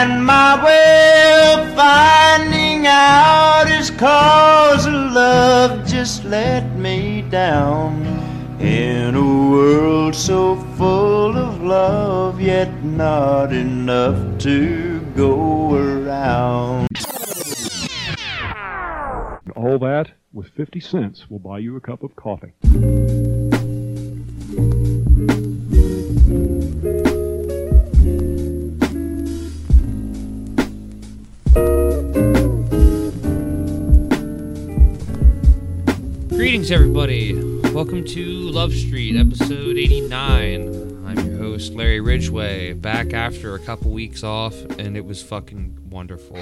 And my way of finding out is cause love just let me down. In a world so full of love, yet not enough to go around. All that with 50 cents will buy you a cup of coffee. Greetings, everybody. Welcome to Love Street, episode 89. I'm your host, Larry Ridgeway, back after a couple weeks off, and it was fucking wonderful.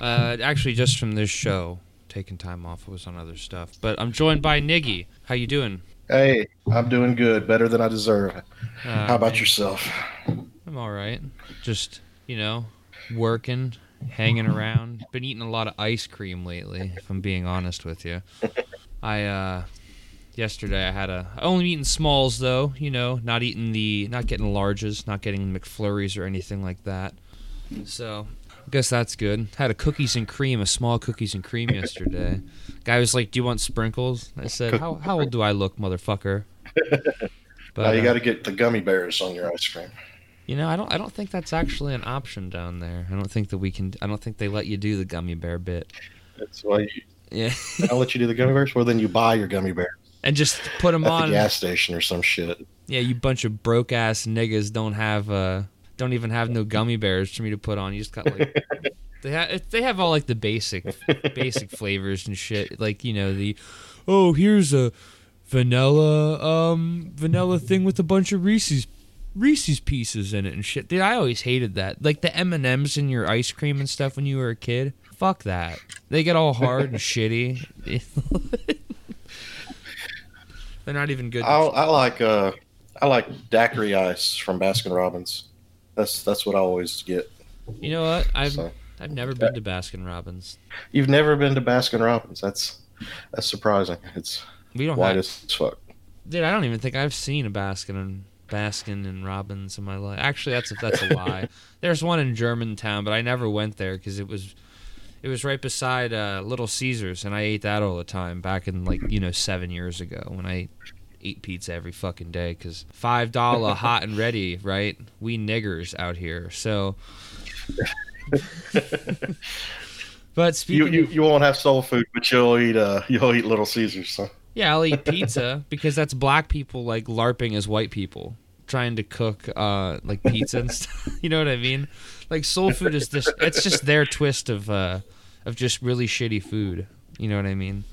Uh, actually, just from this show, taking time off. Was on other stuff, but I'm joined by Niggy. How you doing? Hey, I'm doing good, better than I deserve. Uh, How about yourself? I'm all right. Just you know, working, hanging around. Been eating a lot of ice cream lately. If I'm being honest with you, I uh, yesterday I had a I only eating smalls though. You know, not eating the not getting larges, not getting McFlurries or anything like that. So. I guess that's good. Had a cookies and cream, a small cookies and cream yesterday. Guy was like, "Do you want sprinkles?" I said, "How how old do I look, motherfucker?" But now you uh, got to get the gummy bears on your ice cream. You know, I don't. I don't think that's actually an option down there. I don't think that we can. I don't think they let you do the gummy bear bit. That's why you, Yeah, I'll let you do the gummy bears. Well, then you buy your gummy bears and just put them on. at the gas station or some shit. Yeah, you bunch of broke ass niggas don't have. uh Don't even have no gummy bears for me to put on. You just got like. They have they have all like the basic basic flavors and shit. Like you know the, oh here's a vanilla um vanilla thing with a bunch of Reese's Reese's pieces in it and shit. Dude, I always hated that. Like the M and M's in your ice cream and stuff when you were a kid. Fuck that. They get all hard and shitty. They're not even good. I, I like uh, I like daiquiri ice from Baskin Robbins. That's that's what I always get. You know what? I've So I've never been to Baskin Robbins. you've never been to Baskin Robbins? That's that's surprising. It's We don't white have, as fuck. dude. I don't even think I've seen a Baskin and Baskin and Robbins in my life. Actually, that's a, that's a lie. There's one in Germantown, but I never went there because it was it was right beside uh, Little Caesars, and I ate that all the time back in like you know seven years ago when I ate pizza every fucking day because five dollar hot and ready, right? We niggers out here, so. but You, you of- you won't have soul food, but you'll eat uh you'll eat Little Caesars. So. Yeah, I'll eat pizza because that's black people like LARPing as white people trying to cook uh like pizza and stuff. You know what I mean? Like soul food is just it's just their twist of uh of just really shitty food. You know what I mean?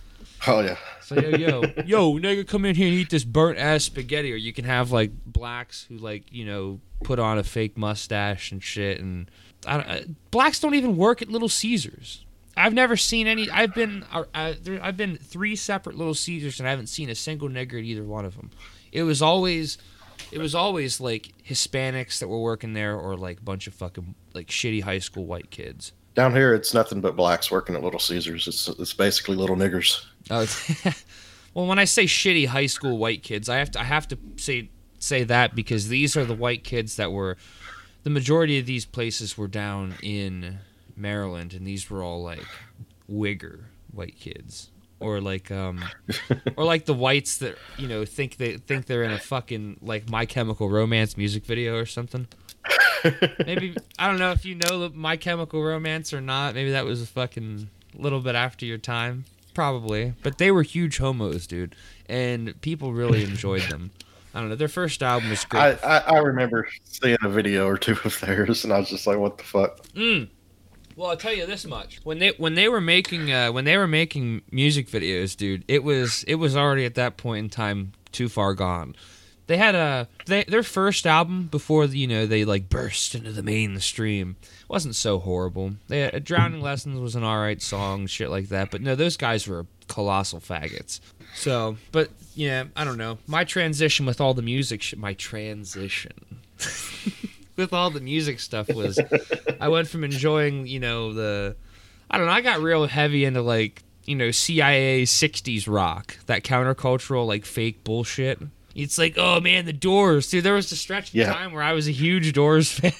Oh yeah. So yo yo yo nigga come in here and eat this burnt ass spaghetti or you can have like blacks who like, you know, put on a fake mustache and shit and I don't, uh, blacks don't even work at Little Caesars. I've never seen any. I've been uh, uh, there, I've been three separate Little Caesars and I haven't seen a single nigger at either one of them. It was always, it was always like Hispanics that were working there or like a bunch of fucking like shitty high school white kids. Down here, it's nothing but blacks working at Little Caesars. It's it's basically little niggers. Oh, well, when I say shitty high school white kids, I have to I have to say say that because these are the white kids that were the majority of these places were down in Maryland, and these were all like wigger white kids, or like um, or like the whites that you know think they think they're in a fucking like My Chemical Romance music video or something. Maybe I don't know if you know My Chemical Romance or not. Maybe that was a fucking little bit after your time, probably. But they were huge homos, dude, and people really enjoyed them. I don't know. Their first album was I, great. I, I remember seeing a video or two of theirs, and I was just like, "What the fuck?" Mm. Well, I'll tell you this much: when they when they were making uh, when they were making music videos, dude, it was it was already at that point in time too far gone. They had a they, their first album before you know they like burst into the mainstream wasn't so horrible. They had, Drowning Lessons was an alright song, shit like that. But no, those guys were colossal faggots. So, but yeah, I don't know. My transition with all the music, sh- my transition with all the music stuff was, I went from enjoying, you know, the, I don't know, I got real heavy into like, you know, CIA '60s rock, that countercultural like fake bullshit. It's like, oh man, the Doors, dude. There was a stretch of Yeah. time where I was a huge Doors fan.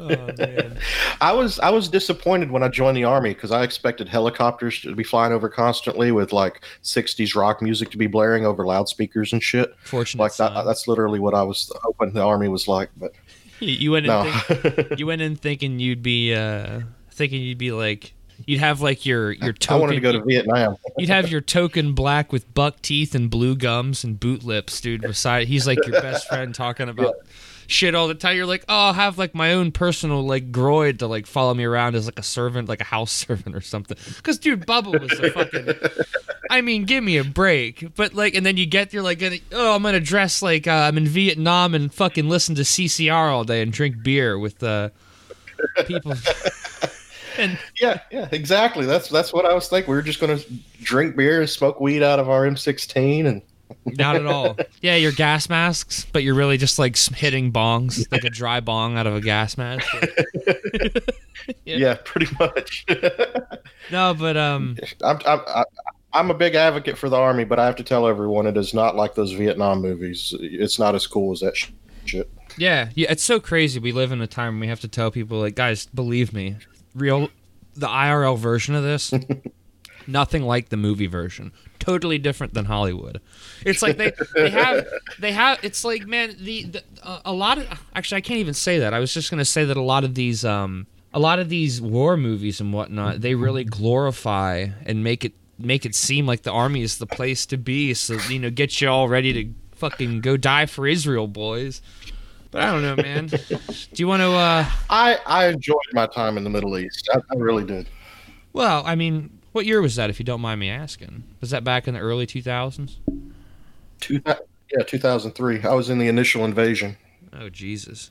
Oh man. I was I was disappointed when I joined the army because I expected helicopters to be flying over constantly with like '60s rock music to be blaring over loudspeakers and shit. Fortunate. Like that, that's literally what I was hoping the army was like. But You- you went in no, think, you went in thinking you'd be uh thinking you'd be like you'd have like your your token. I token wanted to go to Vietnam. you'd have your token black with buck teeth and blue gums and boot lips dude beside he's like your best friend talking about shit all the time you're like oh I'll have like my own personal like groid to like follow me around as like a servant like a house servant or something because dude Bubba was a fucking I mean, give me a break. But like, and then you get there like, oh, I'm gonna dress like uh, I'm in Vietnam and fucking listen to CCR all day and drink beer with uh, people. and Yeah, yeah, exactly. That's that's what I was thinking. We were just to drink beer and smoke weed out of our M16, and not at all. Yeah, your gas masks, but you're really just like hitting bongs, like a dry bong out of a gas mask. Yeah. yeah, pretty much. No, but um, I'm, I'm I- I'm a big advocate for the army, but I have to tell everyone it is not like those Vietnam movies. It's not as cool as that sh- shit. Yeah, yeah, it's so crazy. We live in a time we have to tell people like, guys, believe me, real the IRL version of this, nothing like the movie version. Totally different than Hollywood. It's like they they have they have. It's like man, the, the uh, a lot of actually I can't even say that. I was just gonna say that a lot of these um a lot of these war movies and whatnot they really glorify and make it make it seem like the army is the place to be. So you know, get you all ready to fucking go die for Israel, boys. But I don't know, man. Do you want to? uh I I enjoyed my time in the Middle East. I, I really did. Well, I mean, what year was that, if you don't mind me asking? Was that back in the early two thousands? Two, yeah, 2003. I was in the initial invasion. Oh Jesus!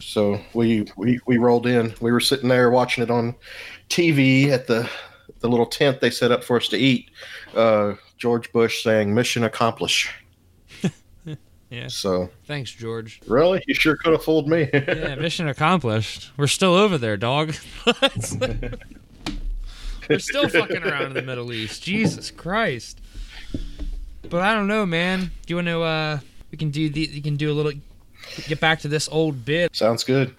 So we, we we rolled in. We were sitting there watching it on TV at the the little tent they set up for us to eat. Uh, George Bush saying "Mission accomplished." Yeah. So Thanks, George. really, you sure could have fooled me. Yeah, mission accomplished. We're still over there, dog. We're still fucking around in the Middle East. Jesus Christ. But I don't know, man. Do you want to? uh We can do the. You can do a little. Get back to this old bit. Sounds good.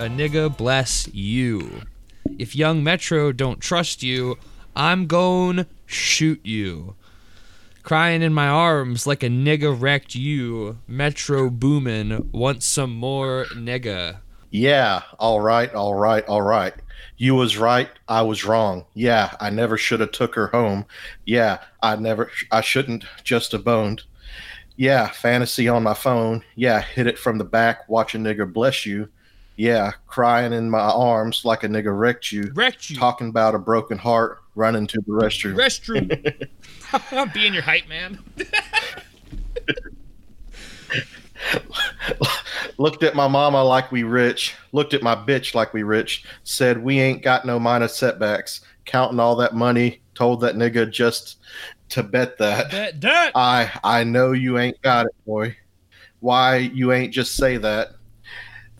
A nigga bless you. If young Metro don't trust you, I'm gon' shoot you. Crying in my arms like a nigga wrecked you. Metro boomin', want some more nigga. Yeah, all right, all right, all right. You was right, I was wrong. Yeah, I never should have took her home. Yeah, I never I shouldn't just have boned. Yeah, fantasy on my phone. Yeah, hit it from the back, watch a nigga bless you. Yeah, crying in my arms like a nigga wrecked you. Wrecked you. Talking about a broken heart, running to the restroom. Restroom. Be in your hype, man. Looked at my mama like we rich. Looked at my bitch like we rich. Said we ain't got no minor setbacks. Counting all that money. Told that nigga just to bet that. Bet that. I I know you ain't got it, boy. Why you ain't just say that?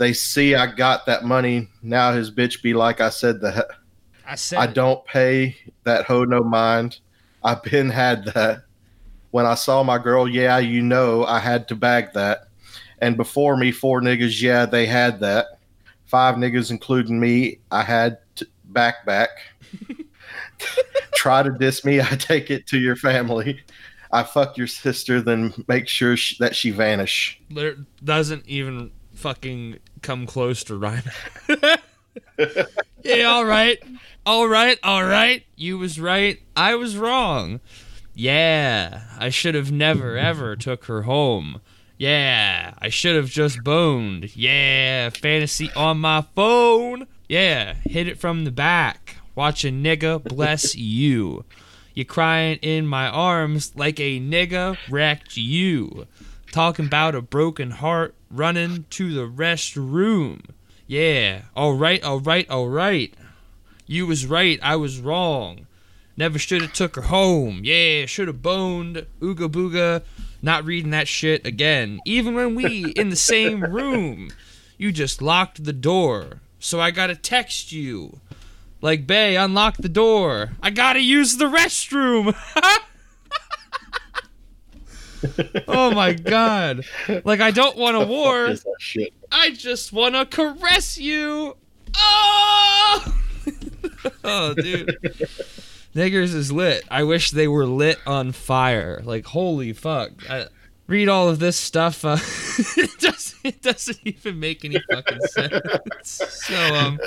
They see I got that money. Now his bitch be like I said that. I said I it. don't pay that hoe no mind. I've been had that. When I saw my girl, yeah, you know I had to bag that. And before me, four niggas, yeah, they had that. Five niggas, including me, I had t- back back. Try to diss me, I take it to your family. I fuck your sister, then make sure sh- that she vanish. There doesn't even fucking come close to rhyme. yeah, all right. All right, all right. You was right. I was wrong. Yeah, I should have never ever took her home. Yeah, I should have just boned. Yeah, fantasy on my phone. Yeah, hit it from the back. Watch a nigga bless you. You crying in my arms like a nigga wrecked you. Talking about a broken heart running to the restroom. Yeah, alright, alright, alright. You was right, I was wrong. Never should have took her home. Yeah, should have boned. Ooga booga. Not reading that shit again. Even when we in the same room. You just locked the door. So I gotta text you. Like, Bay, unlock the door. I gotta use the restroom. oh my god. Like, I don't want a war. Is that shit? I just want to caress you. Oh! oh, dude. Niggers is lit. I wish they were lit on fire. Like, holy fuck. I, read all of this stuff. Uh, it, doesn't, it doesn't even make any fucking sense. So, um,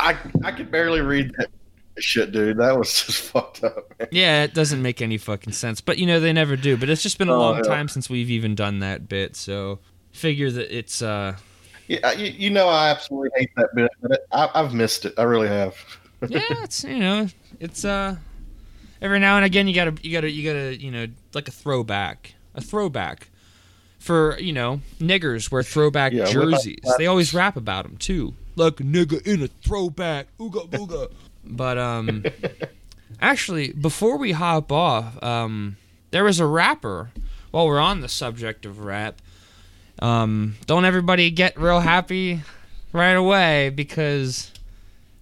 I I could barely read that shit, dude. That was just fucked up. Man. yeah, it doesn't make any fucking sense. But, you know, they never do. But it's just been a Oh, long yeah. time since we've even done that bit. So, figure that it's, uh, Yeah, you, you know I absolutely hate that bit, but I, I've missed it. I really have. yeah, it's you know, it's uh, every now and again you gotta you gotta you gotta you know like a throwback, a throwback for you know niggers wear throwback Yeah, jerseys. They always rap about them too, like a nigga in a throwback, ooga booga. but um, actually, before we hop off, um, there was a rapper. While we're on the subject of rap, um, don't everybody get real happy right away because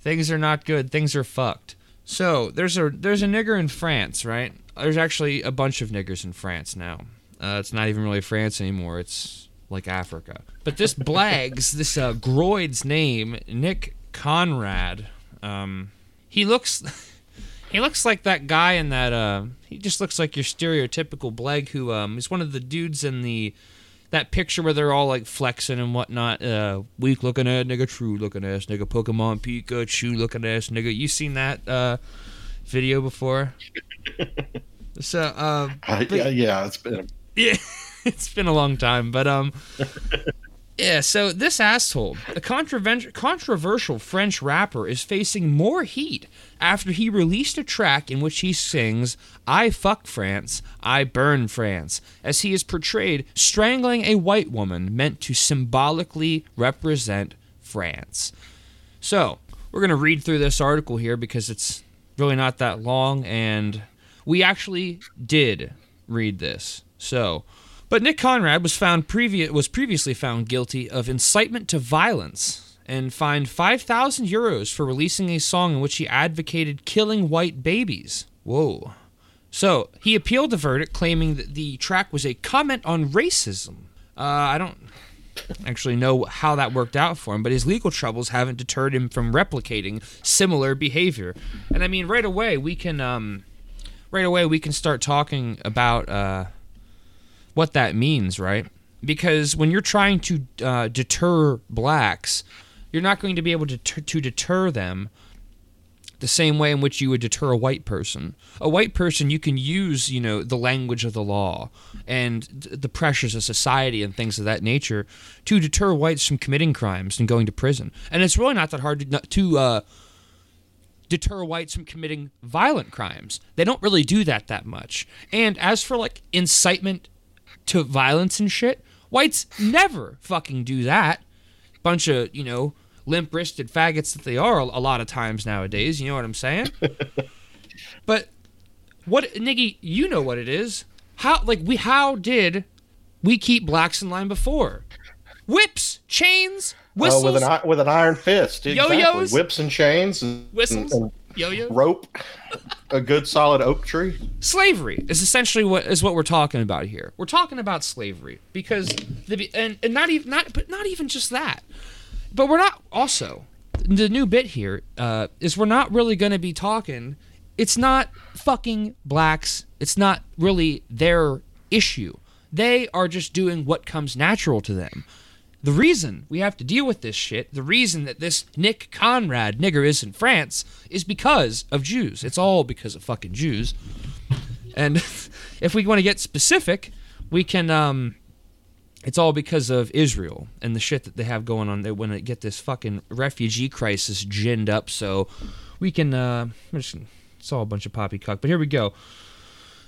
things are not good. Things are fucked. So there's a there's a nigger in France, right? There's actually a bunch of niggers in France now. Uh, it's not even really France anymore. It's like Africa. But this Blags, this uh, Groid's name, Nick Conrad. Um, he looks he looks like that guy in that. Uh, he just looks like your stereotypical Blag who um, is one of the dudes in the that picture where they're all like flexing and whatnot. Uh, weak looking ass nigga, true looking ass nigga, Pokemon Pikachu looking ass nigga. You seen that uh, video before? so, uh, I, yeah, yeah, it's been. yeah, it's been a long time, but um, yeah. So this asshole, a controversial French rapper, is facing more heat after he released a track in which he sings "I fuck France, I burn France," as he is portrayed strangling a white woman meant to symbolically represent France. So we're gonna read through this article here because it's really not that long, and we actually did read this. So, but Nick Conrad was found was previously found guilty of incitement to violence and fined 5,000 euros for releasing a song in which he advocated killing white babies. Whoa. So, he appealed the verdict claiming that the track was a comment on racism. Uh, I don't actually know how that worked out for him, but his legal troubles haven't deterred him from replicating similar behavior. And I mean, right away we can, um, right away we can start talking about uh, what that means, right? Because when you're trying to uh, deter blacks, you're not going to be able to to deter them the same way in which you would deter a white person. A white person, you can use, you know, the language of the law and the pressures of society and things of that nature to deter whites from committing crimes and going to prison. And it's really not that hard to, to uh, deter whites from committing violent crimes. They don't really do that that much. And as for like incitement to violence and shit, whites never fucking do that. Bunch of, you know, limp wristed faggots that they are a lot of times nowadays. You know what I'm saying? but what, Niggy, you know what it is. How, like, we, how did we keep blacks in line before? Whips, chains, whistles. Oh, with an with an iron fist. Exactly. Yo-yos? whips and chains, and, Whistles? and, Yo-yo. rope, a good solid oak tree. slavery is essentially what is what we're talking about here. We're talking about slavery because the and, and not even not but not even just that. But we're not also the new bit here uh, is we're not really going to be talking. It's not fucking blacks. It's not really their issue. They are just doing what comes natural to them. The reason we have to deal with this shit, the reason that this Nick Conrad nigger is in France, is because of Jews. It's all because of fucking Jews. And if we want to get specific, we can. Um, it's all because of Israel and the shit that they have going on. They want to get this fucking refugee crisis ginned up, so we can. Uh, just, it's all a bunch of poppycock. But here we go.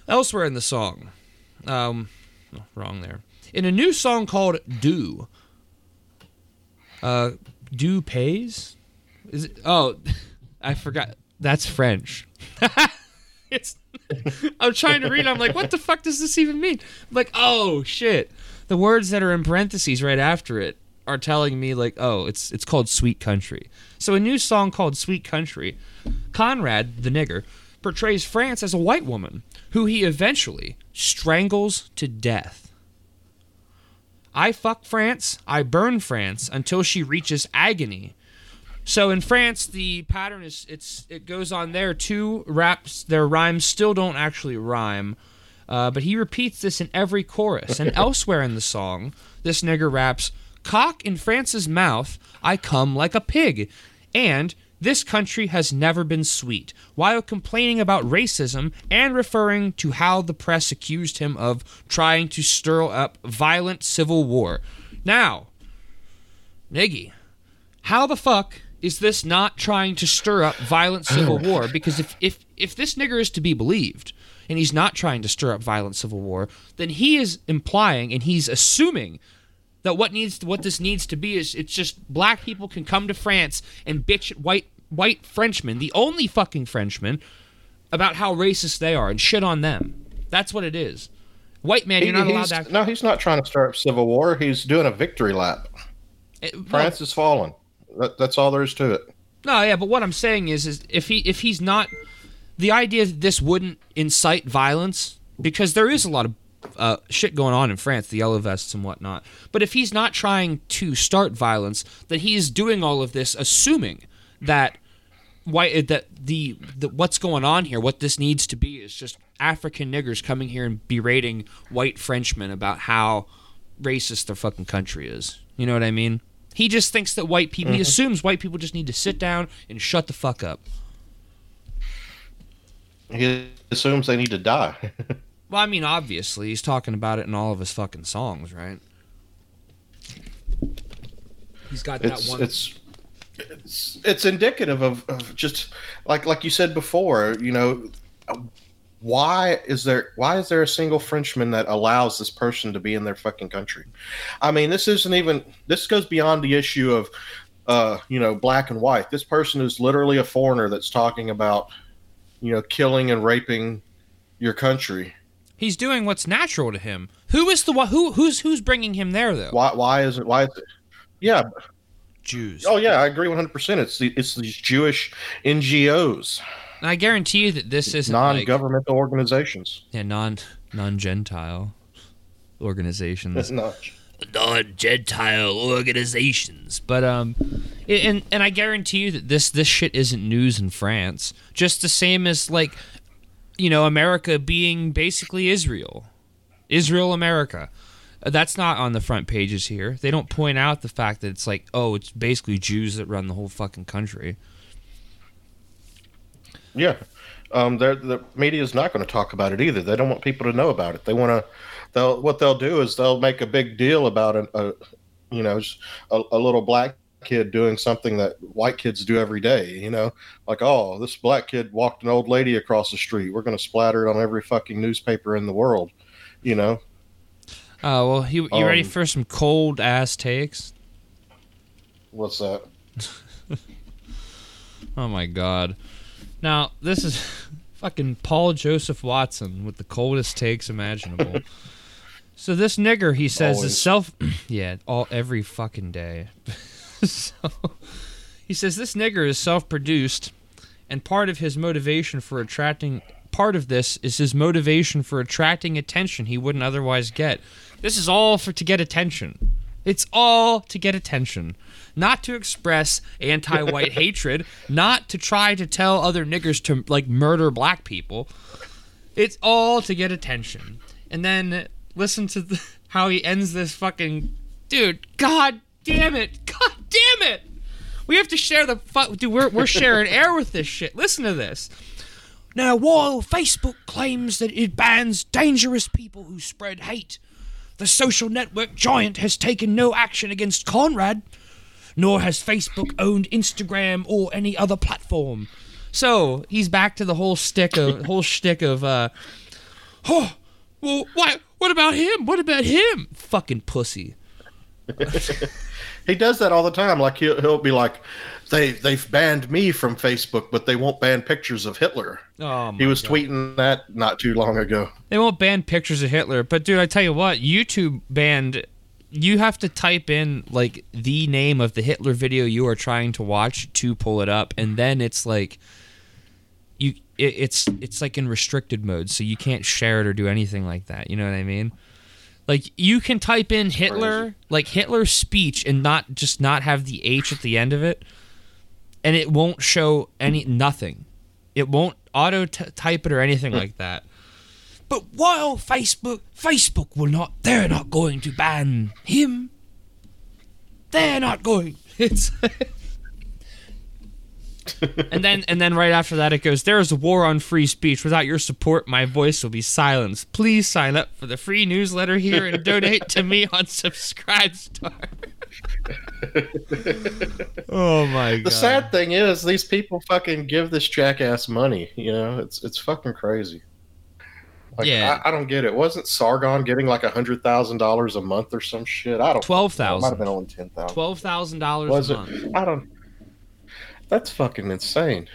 Elsewhere in the song, um, oh, wrong there. In a new song called "Do," uh, "Do pays." Is it? Oh, I forgot. That's French. it's. I'm trying to read. I'm like, what the fuck does this even mean? I'm like, oh shit. The words that are in parentheses right after it are telling me like, oh, it's it's called Sweet Country. So a new song called Sweet Country, Conrad the nigger portrays France as a white woman who he eventually strangles to death. I fuck France, I burn France until she reaches agony. So in France, the pattern is it's it goes on there. Two raps, their rhymes still don't actually rhyme, uh, but he repeats this in every chorus. And elsewhere in the song, this nigger raps, "Cock in France's mouth, I come like a pig," and this country has never been sweet, while complaining about racism and referring to how the press accused him of trying to stir up violent civil war. Now, Niggy, how the fuck is this not trying to stir up violent civil war? Because if, if, if this nigger is to be believed, and he's not trying to stir up violent civil war, then he is implying and he's assuming that what needs to, what this needs to be is it's just black people can come to France and bitch at white white Frenchmen, the only fucking Frenchmen, about how racist they are and shit on them. That's what it is. White man, you're not He- allowed he's- to. Act, no, he's not trying to start up civil war. He's doing a victory lap. it- well, France is fallen. That, that's all there is to it. No, yeah, but what I'm saying is, is if he if he's not, the idea that this wouldn't incite violence because there is a lot of uh, shit going on in France, the yellow vests and whatnot. But if he's not trying to start violence, then he is doing all of this assuming that why uh, that the, the what's going on here, what this needs to be, is just African niggers coming here and berating white Frenchmen about how racist their fucking country is. You know what I mean? He just thinks that white people. He mm-hmm. assumes white people just need to sit down and shut the fuck up. He assumes they need to die. Well, I mean, obviously, he's talking about it in all of his fucking songs, right? He's got that it's one. it's it's it's indicative of, of just like like you said before you know why is there why is there a single frenchman that allows this person to be in their fucking country i mean this isn't even this goes beyond the issue of uh you know black and white this person is literally a foreigner that's talking about you know killing and raping your country he's doing what's natural to him. Who is the? Who who's who's bringing him there though? why why is it why is it yeah Jews. oh yeah i agree 100% it's the, it's these jewish ngos And I guarantee you that this isn't non-governmental organizations. yeah, non non Gentile organizations. No. non-Gentile organizations. But um, and and I guarantee you that this this shit isn't news in France. Just the same as like, you know, America being basically Israel, Israel America. That's not on the front pages here. They don't point out the fact that it's like, oh, it's basically Jews that run the whole fucking country. Yeah, um, the media is not going to talk about it either. They don't want people to know about it. They want to. They'll what they'll do is they'll make a big deal about a, a you know, a, a little black kid doing something that white kids do every day. You know, like oh, this black kid walked an old lady across the street. We're going to splatter it on every fucking newspaper in the world. You know, Oh well, you you ready Um, for some cold ass takes? what's that? Oh my god. Now, this is fucking Paul Joseph Watson with the coldest takes imaginable. so this nigger, he says, is self Yeah, all every fucking day. so he says this nigger is self-produced and part of his motivation for attracting part of this is his motivation for attracting attention he wouldn't otherwise get. This is all for to get attention. It's all to get attention. Not to express anti-white hatred, not to try to tell other niggers to like murder black people. It's all to get attention. And then listen to the, how he ends this fucking dude. God damn it! God damn it! We have to share the fu- dude. We're we're sharing air with this shit. Listen to this. Now, while Facebook claims that it bans dangerous people who spread hate, the social network giant has taken no action against Conrad, nor has Facebook owned Instagram or any other platform. So he's back to the whole stick of whole shtick of uh, oh, well, why? What about him? What about him? Fucking pussy. He does that all the time. Like he'll, he'll be like, "They they've banned me from Facebook, but they won't ban pictures of Hitler." Oh He was God. tweeting that not too long ago. They won't ban pictures of Hitler, but dude, I tell you what, YouTube banned. You have to type in like the name of the Hitler video you are trying to watch to pull it up, and then it's like you. It, it's it's like in restricted mode, so you can't share it or do anything like that. You know what I mean? Like you can type in Hitler, like Hitler's speech, and not just not have the H at the end of it, and it won't show any nothing. It won't auto t- type it or anything hmm. like that. But while Facebook, Facebook will not, they're not going to ban him. They're not going. It's. And then, and then right after that, it goes. There is a war on free speech. Without your support, my voice will be silenced. Please sign up for the free newsletter here and donate to me on Subscribestar. oh my god! The sad thing is, these people fucking give this jackass money. You know, it's it's fucking crazy. Like, Yeah. I, I don't get it. Wasn't Sargon getting like a hundred thousand dollars a month or some shit? I don't. Twelve know. Might have been only ten thousand. Twelve thousand dollars Was a it? month, I don't. That's fucking insane.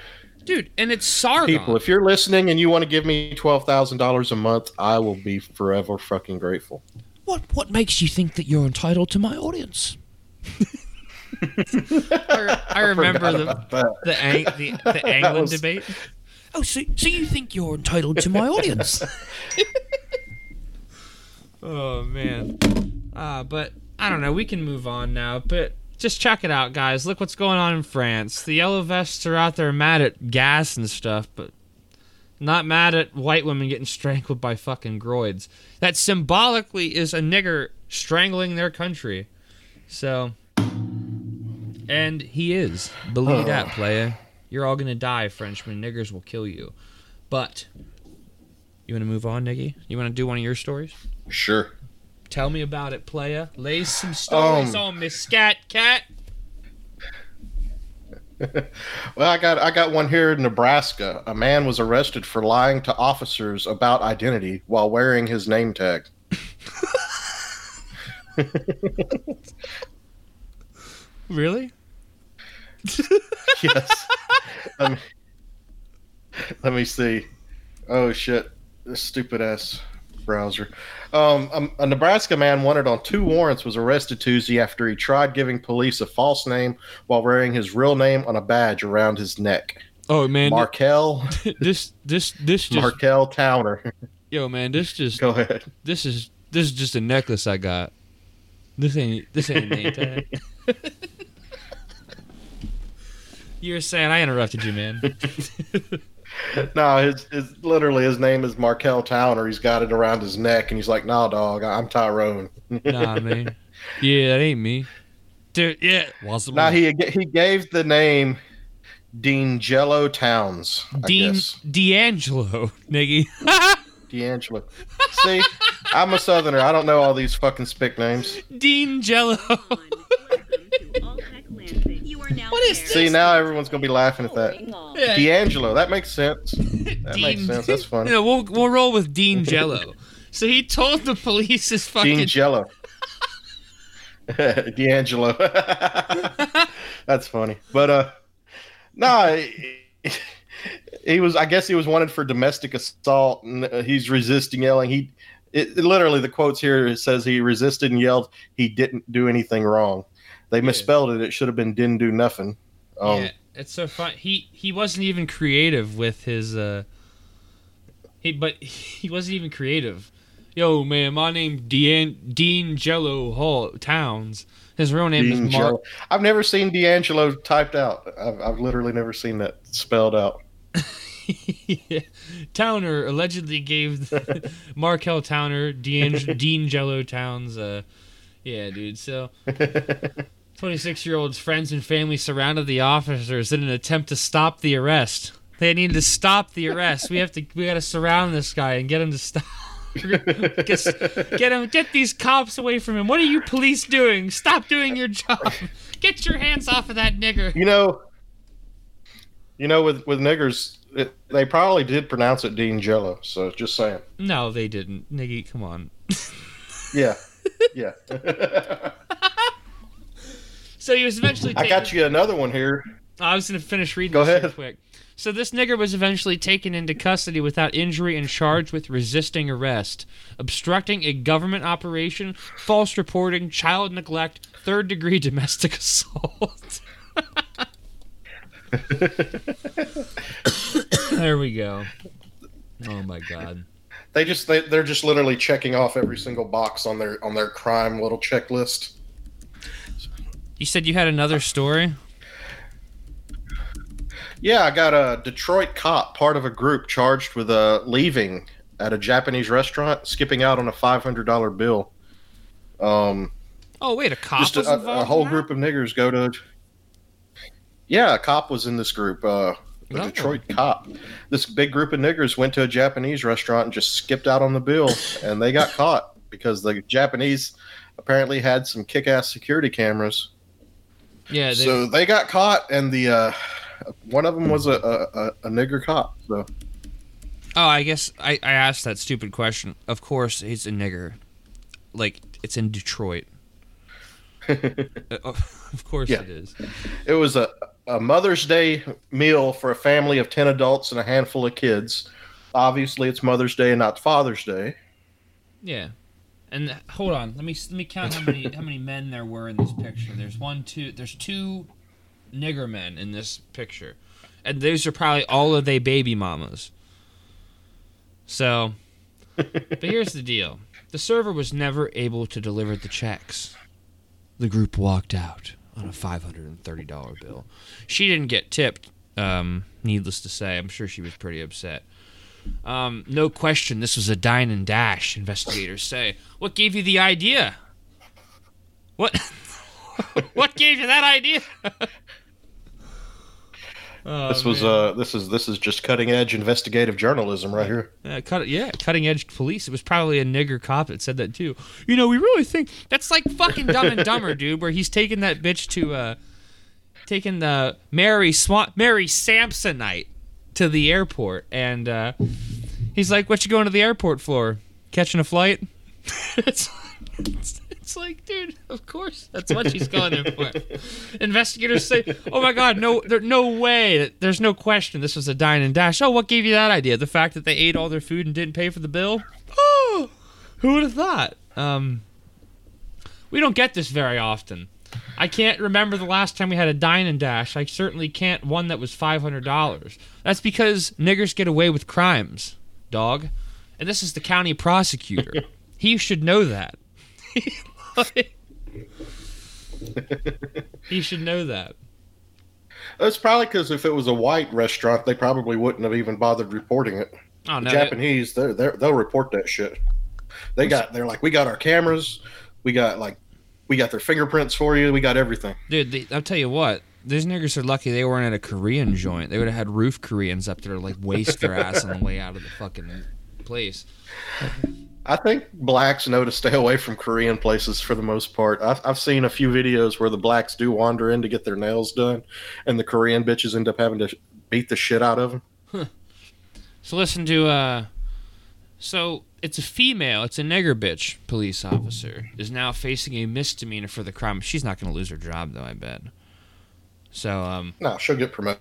dude. And it's Sargon. People, if you're listening and you want to give me twelve thousand dollars a month, I will be forever fucking grateful. What what makes you think that you're entitled to my audience? I, I remember Forgot the about the ang- the, the Anglin was- debate. Oh, so so you think you're entitled to my audience? oh man, uh, but I don't know. We can move on now, but. Just check it out, guys. Look what's going on in France. The yellow vests are out there mad at gas and stuff, but not mad at white women getting strangled by fucking groids. That symbolically is a nigger strangling their country. So, and he is. Believe that, oh. playa. You're all gonna die, Frenchman. Niggers will kill you. But you want to move on, Niggy? You want to do one of your stories? Sure. Tell me about it, playa. Lay some stories Um, on me, scat cat. Well, I got I got one here in Nebraska. A man was arrested for lying to officers about identity while wearing his name tag. Really? yes. let, me, let me see. Oh shit! This stupid ass browser. Um, um, a Nebraska man wanted on two warrants was arrested Tuesday after he tried giving police a false name while wearing his real name on a badge around his neck. Oh man, Markel this this this just Markel Towner. yo man, this just Go ahead. this is this is just a necklace I got. This ain't this ain't a name tag. you were saying I interrupted you, man. No, his, his literally his name is Markel Towner. He's got it around his neck, and he's like, "Nah, dog, I'm Tyrone." nah, man. Yeah, that ain't me. Dude, yeah. Was Now he he gave the name Dean Jello Towns. I Dean. D'Angelo, nigga. D'Angelo. See, I'm a Southerner. I don't know all these fucking spick names. Dean Jello. What is this? See, now everyone's gonna be laughing at that. Yeah, D'Angelo. That makes sense. That makes sense. That's You funny. know, we'll we'll roll with Dean Jello. so he told the police his fucking Dean Jello. D'Angelo. That's funny. But uh no, he, he was I guess he was wanted for domestic assault and uh, he's resisting yelling. He it, it literally the quotes here it says he resisted and yelled he didn't do anything wrong. They misspelled it. It should have been didn't do nothing. Um yeah, It's so fun. He he wasn't even creative with his uh. He but he wasn't even creative. Yo man, my name Dean Dean Jello Hall Towns. His real name is Mark. D'Angelo. I've never seen D'Angelo typed out. I've, I've literally never seen that spelled out. yeah. Towner allegedly gave Markel Towner Dean Dean Jello Towns. Uh, yeah, dude. So. 26 year old's friends and family surrounded the officers in an attempt to stop the arrest. They need to stop the arrest. We have to. We got to surround this guy and get him to stop. get, get him. Get these cops away from him. What are you police doing? Stop doing your job. Get your hands off of that nigger. You know, you know, with with niggers, it, they probably did pronounce it Dean Jello. So just saying. No, they didn't. Niggy, come on. Yeah, yeah. So he was eventually. I got you another one here. I was gonna finish reading. Go this real ahead. quick. So this nigger was eventually taken into custody without injury and charged with resisting arrest, obstructing a government operation, false reporting, child neglect, third degree domestic assault. there we go. Oh my god. They just they, they're just literally checking off every single box on their on their crime little checklist. You said you had another story? Yeah, I got a Detroit cop, part of a group charged with uh, leaving at a Japanese restaurant, skipping out on a five hundred dollar bill. Um, Oh wait, a cop just was a, involved a whole in group of niggers go to. Yeah, a cop was in this group. Uh, a Oh. Detroit cop. This big group of niggers went to a Japanese restaurant and just skipped out on the bill, and they got caught because the Japanese apparently had some kick-ass security cameras. Yeah, they, so they got caught, and the uh, one of them was a, a, a, nigger cop. So Oh, I guess I, I asked that stupid question. Of course, he's a nigger. Like, it's in Detroit. Uh, oh, of course Yeah. it is. it was a, a Mother's Day meal for a family of ten adults and a handful of kids. Obviously, it's Mother's Day and not Father's Day. Yeah. And hold on, let me let me count how many how many men there were in this picture. There's one, two. There's two nigger men in this picture, and those are probably all of they baby mamas. So, but here's the deal: the server was never able to deliver the checks. The group walked out on a five hundred and thirty dollar bill. She didn't get tipped. Um, needless to say, I'm sure she was pretty upset. Um, no question, this was a dine and dash. Investigators say. What gave you the idea? What? what gave you that idea? Oh, This was man. uh this is this is just cutting edge investigative journalism right here. Uh, cut, yeah, cutting edge police. It was probably a nigger cop that said that too. You know, we really think that's like fucking Dumb and Dumber, dude. Where he's taking that bitch to uh, taking the Mary Swan Mary Samsonite to the airport, and uh, he's like, "What you going to the airport for? Catching a flight?" it's, it's, it's like, dude, of course, that's what she's going there for. Investigators say, "Oh my God, no, there, no way. There's no question. This was a dine and dash." Oh, what gave you that idea? The fact that they ate all their food and didn't pay for the bill? Oh, who would have thought? Um, we don't get this very often. I can't remember the last time we had a dine and dash. I certainly can't one that was five hundred dollars. That's because niggers get away with crimes, dog. And this is the county prosecutor. he should know that. he should know that. It's probably because if it was a white restaurant, they probably wouldn't have even bothered reporting it. Oh The Japanese, they're, they're they'll report that shit. They got they're like, we got our cameras, we got like, we got their fingerprints for you, we got everything. dude. They, I'll tell you what. These niggers are lucky they weren't at a Korean joint. They would have had roof Koreans up there like waste their ass on the way out of the fucking place. I think blacks know to stay away from Korean places for the most part. I've, I've seen a few videos where the blacks do wander in to get their nails done, and the Korean bitches end up having to beat the shit out of them. So listen to uh so it's a female, it's a nigger bitch police officer is now facing a misdemeanor for the crime. She's not going to lose her job though, I bet. So um No, she'll get promoted.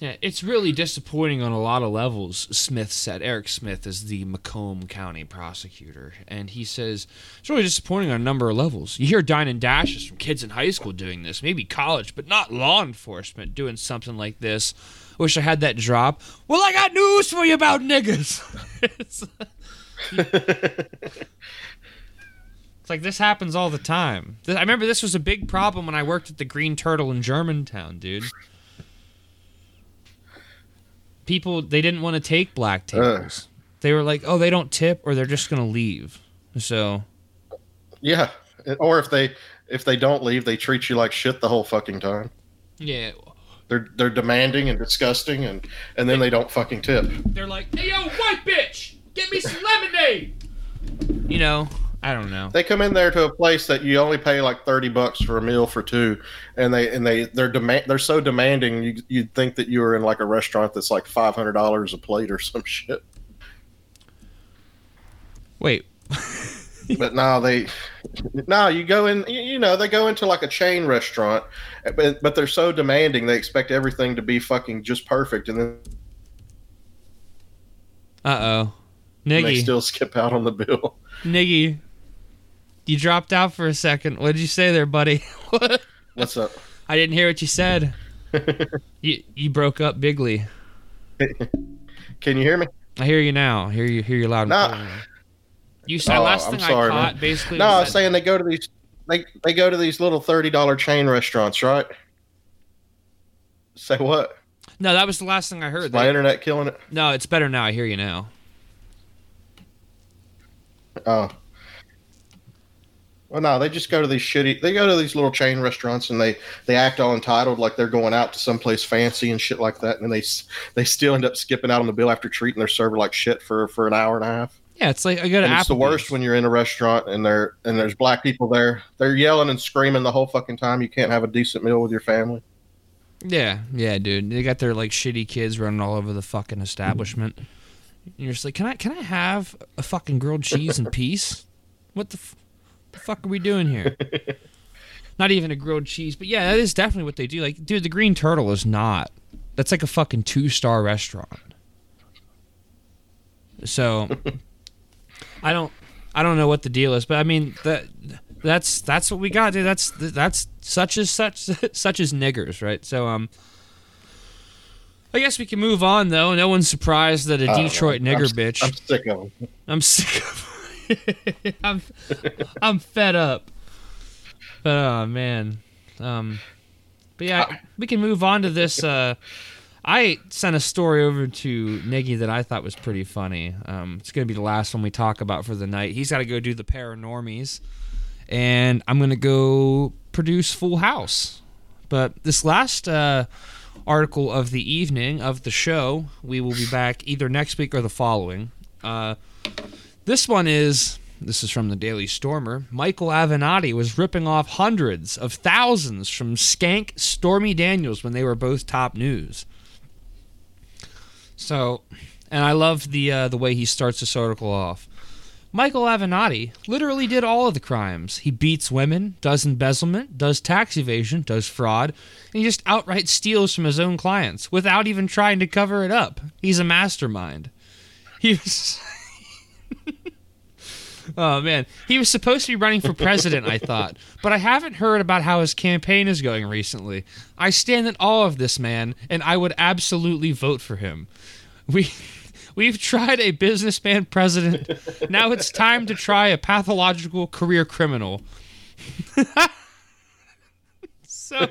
Yeah, it's really disappointing on a lot of levels, Smith said. Eric Smith is the Macomb County prosecutor. And he says it's really disappointing on a number of levels. You hear dine and dashes from kids in high school doing this, maybe college, but not law enforcement doing something like this. Wish I had that drop. Well, I got news for you about niggas. it's, it's like this happens all the time. I remember this was a big problem when I worked at the Green Turtle in Germantown, dude people they didn't want to take black tables. They were like, "Oh, they don't tip, or they're just gonna leave." So Yeah, or if they if they don't leave, they treat you like shit the whole fucking time. yeah, They're they're demanding and disgusting, and and then they don't fucking tip. they're like, "Hey, yo, white bitch, get me some lemonade." You know, I don't know. They come in there to a place that you only pay like thirty bucks for a meal for two, and they and they they're demand they're so demanding. You you'd think that you were in like a restaurant that's like five hundred dollars a plate or some shit. Wait, But now they, now you go in. You know they go into like a chain restaurant, but but they're so demanding. They expect everything to be fucking just perfect, and then uh oh, they Niggy, still skip out on the bill. Niggy, you dropped out for a second. What did you say there, buddy? what? What's up? I didn't hear what you said. you you broke up bigly. Can you hear me? I hear you now. I hear you hear you loud and No. clear. You said Oh, last I'm thing sorry, I man. basically. No, I was that- saying they go to these they they go to these little thirty dollar chain restaurants, right? Say what? no, that was the last thing I heard. My internet killing it. no, it's better now. I hear you now. Oh. Well, no, they just go to these shitty. They go to these little chain restaurants and they they act all entitled, like they're going out to someplace fancy and shit like that, and then they they still end up skipping out on the bill after treating their server like shit for for an hour and a half. Yeah, it's like I go to it's the worst when you're in a restaurant and there and there's black people there. They're yelling and screaming the whole fucking time. You can't have a decent meal with your family. Yeah, yeah, dude. They got their like shitty kids running all over the fucking establishment. And you're just like, can I can I have a fucking grilled cheese in peace? What the, f- the fuck are we doing here? not even a grilled cheese, but yeah, that is definitely what they do. Like, dude, the Green Turtle is not. That's like a fucking two star restaurant. So, I don't, I don't know what the deal is, but I mean that that's that's what we got, dude. That's that's such as such such as niggers, right? So um. I guess we can move on though. No one's surprised that a Detroit know. nigger I'm, bitch. I'm sick of them. I'm sick of. I'm, I'm fed up. But oh man, um, but yeah, we can move on to this. Uh, I sent a story over to Niggy that I thought was pretty funny. Um, it's gonna be the last one we talk about for the night. He's got to go do the paranormies, and I'm gonna go produce Full House. But this last uh, article of the evening of the show, we will be back either next week or the following. Uh, this one is this is from the Daily Stormer. Michael Avenatti was ripping off hundreds of thousands from Skank Stormy Daniels when they were both top news. So, and I love the uh, the way he starts this article off. Michael Avenatti literally did all of the crimes. He beats women, does embezzlement, does tax evasion, does fraud, and he just outright steals from his own clients without even trying to cover it up. He's a mastermind. He was. oh man, he was supposed to be running for president, I thought, but I haven't heard about how his campaign is going recently. I stand in awe of this man, and I would absolutely vote for him. We. We've tried a businessman president. Now it's time to try a pathological career criminal. so,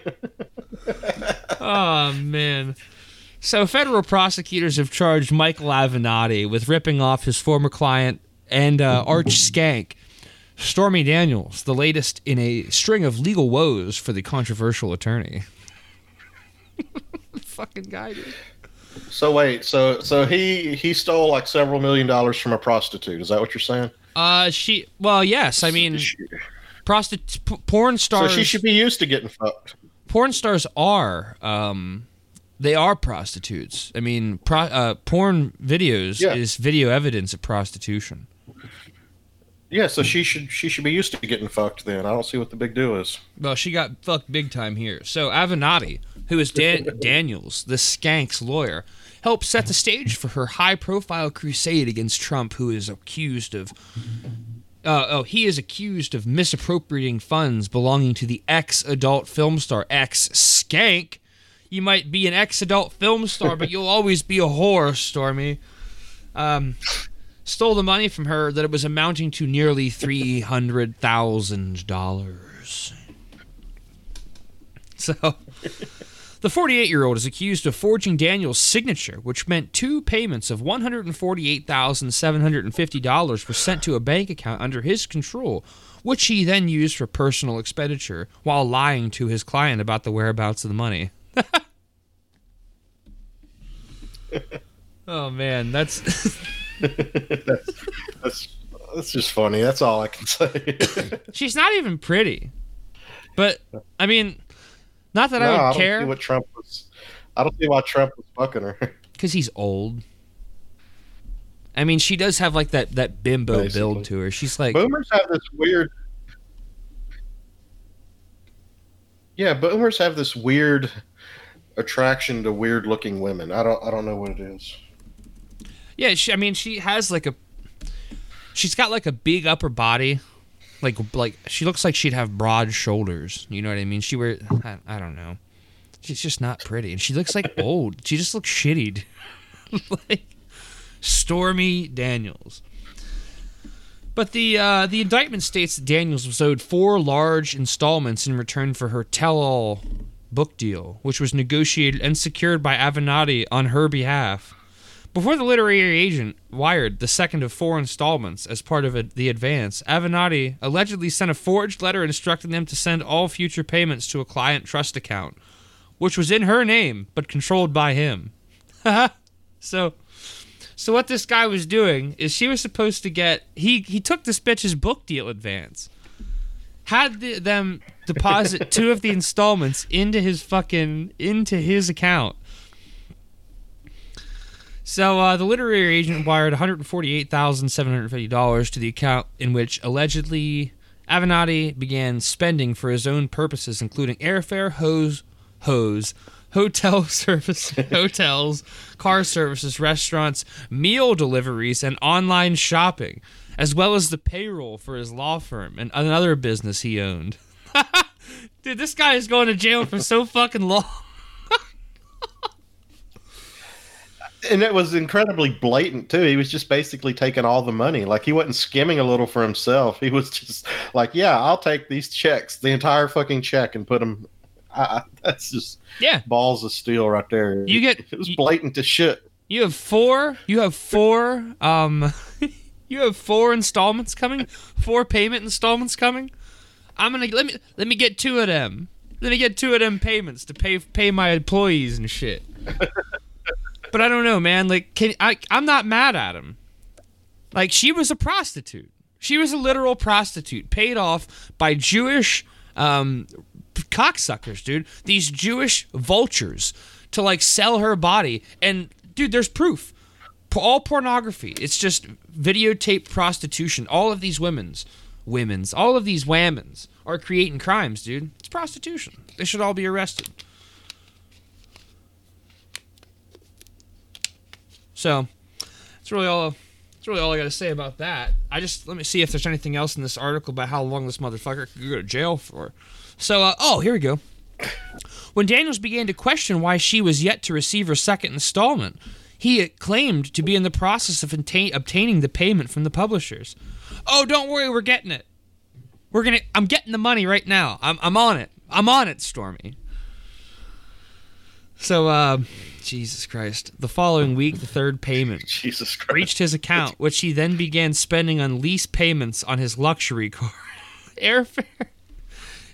oh man. So, federal prosecutors have charged Michael Avenatti with ripping off his former client and uh, arch skank, Stormy Daniels, the latest in a string of legal woes for the controversial attorney. Fucking guy, dude. So wait, so so he he stole like several million dollars from a prostitute. Is that what you're saying? Uh, she. Well, yes. I mean, prostitute, p- porn so stars. she should be used to getting fucked. porn stars are um they are prostitutes. I mean, pro, uh, porn videos Yeah. is video evidence of prostitution. Yeah, so she should she should be used to getting fucked. Then I don't see what the big deal is. Well, she got fucked big time here. So Avenatti, who is Dan- Daniels, the skank's lawyer, helped set the stage for her high-profile crusade against Trump, who is accused of. Uh, oh, he is accused of misappropriating funds belonging to the ex-adult film star ex skank. You might be an ex-adult film star, but you'll always be a whore, Stormy. Um, stole the money from her that it was amounting to nearly three hundred thousand dollars. So, the 48 year old is accused of forging Daniel's signature, which meant two payments of $148,750 were sent to a bank account under his control, which he then used for personal expenditure while lying to his client about the whereabouts of the money. oh man, that's That's that's just funny. That's all I can say. she's not even pretty. But I mean, not that no, I would don't see care what Trump was. I don't see why Trump was fucking her. because he's old. I mean, she does have like that that bimbo Basically. build to her. She's like, Boomers have this weird. Yeah, boomers have this weird attraction to weird looking women. I don't. I don't know what it is. yeah. She, I mean, she has like a, she's got like a big upper body, like like she looks like she'd have broad shoulders. You know what I mean? She wear, I, I don't know. She's just not pretty, and she looks like old. She just looks shitty. dude. like Stormy Daniels. But the uh, the indictment states that Daniels was owed four large installments in return for her tell-all book deal, which was negotiated and secured by Avenatti on her behalf. Before the literary agent wired the second of four installments as part of it, the advance, Avenatti allegedly sent a forged letter instructing them to send all future payments to a client trust account, which was in her name but controlled by him. so, so what this guy was doing is she was supposed to get he he took this bitch's book deal advance, had the, them deposit two of the installments into his fucking into his account. So uh, the literary agent wired $148,750 to the account in which allegedly Avenatti began spending for his own purposes, including airfare, hose, hose, hotel service, hotels, car services, restaurants, meal deliveries, and online shopping, as well as the payroll for his law firm and another business he owned. Dude, this guy is going to jail for so fucking long. And it was incredibly blatant too. He was just basically taking all the money. Like he wasn't skimming a little for himself. He was just like, "Yeah, I'll take these checks, the entire fucking check, and put them." I, that's just Yeah. balls of steel right there. You get- it was you- blatant as shit. You have four. You have four. Um, you have four installments coming. Four payment installments coming. I'm gonna let me let me get two of them. Let me get two of them payments to pay pay my employees and shit. but I don't know, man. Like, can I? I'm not mad at him. Like, she was a prostitute. She was a literal prostitute, paid off by Jewish um, cocksuckers, dude. These Jewish vultures to like sell her body. And dude, there's proof. All pornography. It's just videotape prostitution. All of these women's, women's, all of these whammons are creating crimes, dude. It's prostitution. They should all be arrested. So, that's really all. That's really all I got to say about that. I just let me see if there's anything else in this article about how long this motherfucker could go to jail for. So, uh, oh, here we go. When Daniels began to question why she was yet to receive her second installment, he claimed to be in the process of obtain- obtaining the payment from the publishers. Oh, don't worry, we're getting it. We're gonna. I'm getting the money right now. I'm. I'm on it. I'm on it, Stormy. So, uh, Jesus Christ. The following week, the third payment Jesus Christ. reached his account, which he then began spending on lease payments on his luxury car, airfare,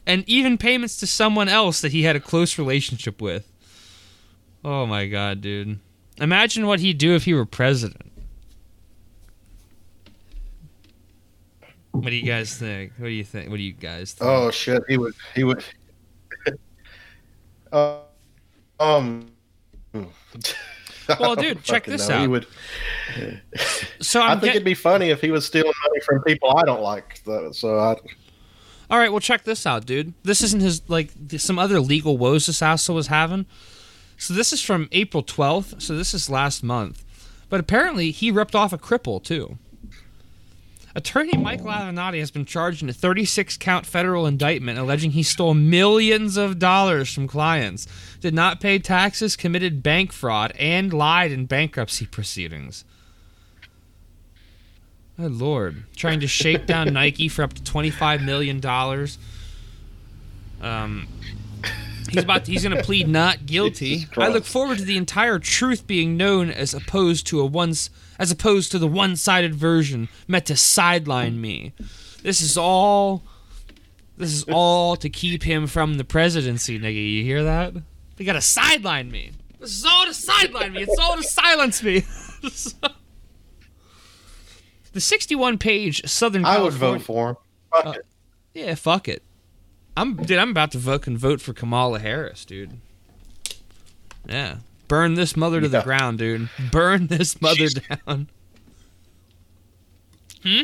and even payments to someone else that he had a close relationship with. Oh my god, dude. Imagine what he'd do if he were president. What do you guys think? What do you think? What do you guys think? Oh shit, he would. He would. uh, um. Well, dude, check this know. He out. would. so I I'm think get- it'd be funny if he was stealing money from people I don't like. though, So I, All right, well check this out, dude. This isn't his like some other legal woes this asshole was having. So this is from April 12th. So this is last month. But apparently he ripped off a cripple too. Attorney Michael Avenatti has been charged in a 36 count federal indictment alleging he stole millions of dollars from clients, did not pay taxes, committed bank fraud, and lied in bankruptcy proceedings. Good lord. Trying to shake down Nike for up to $25 million. Um, he's about he's going to plead not guilty. I look forward to the entire truth being known as opposed to a once as opposed to the one-sided version meant to sideline me. This is all this is all to keep him from the presidency, nigga. You hear that? They got to sideline me. This is all to sideline me. It's all to silence me. the 61-page Southern I would vote for him. Fuck Uh, it. yeah, fuck it. I'm dude. I'm about to vote and vote for Kamala Harris, dude. Yeah, burn this mother to the ground, dude. Burn this mother She's- down. Hmm.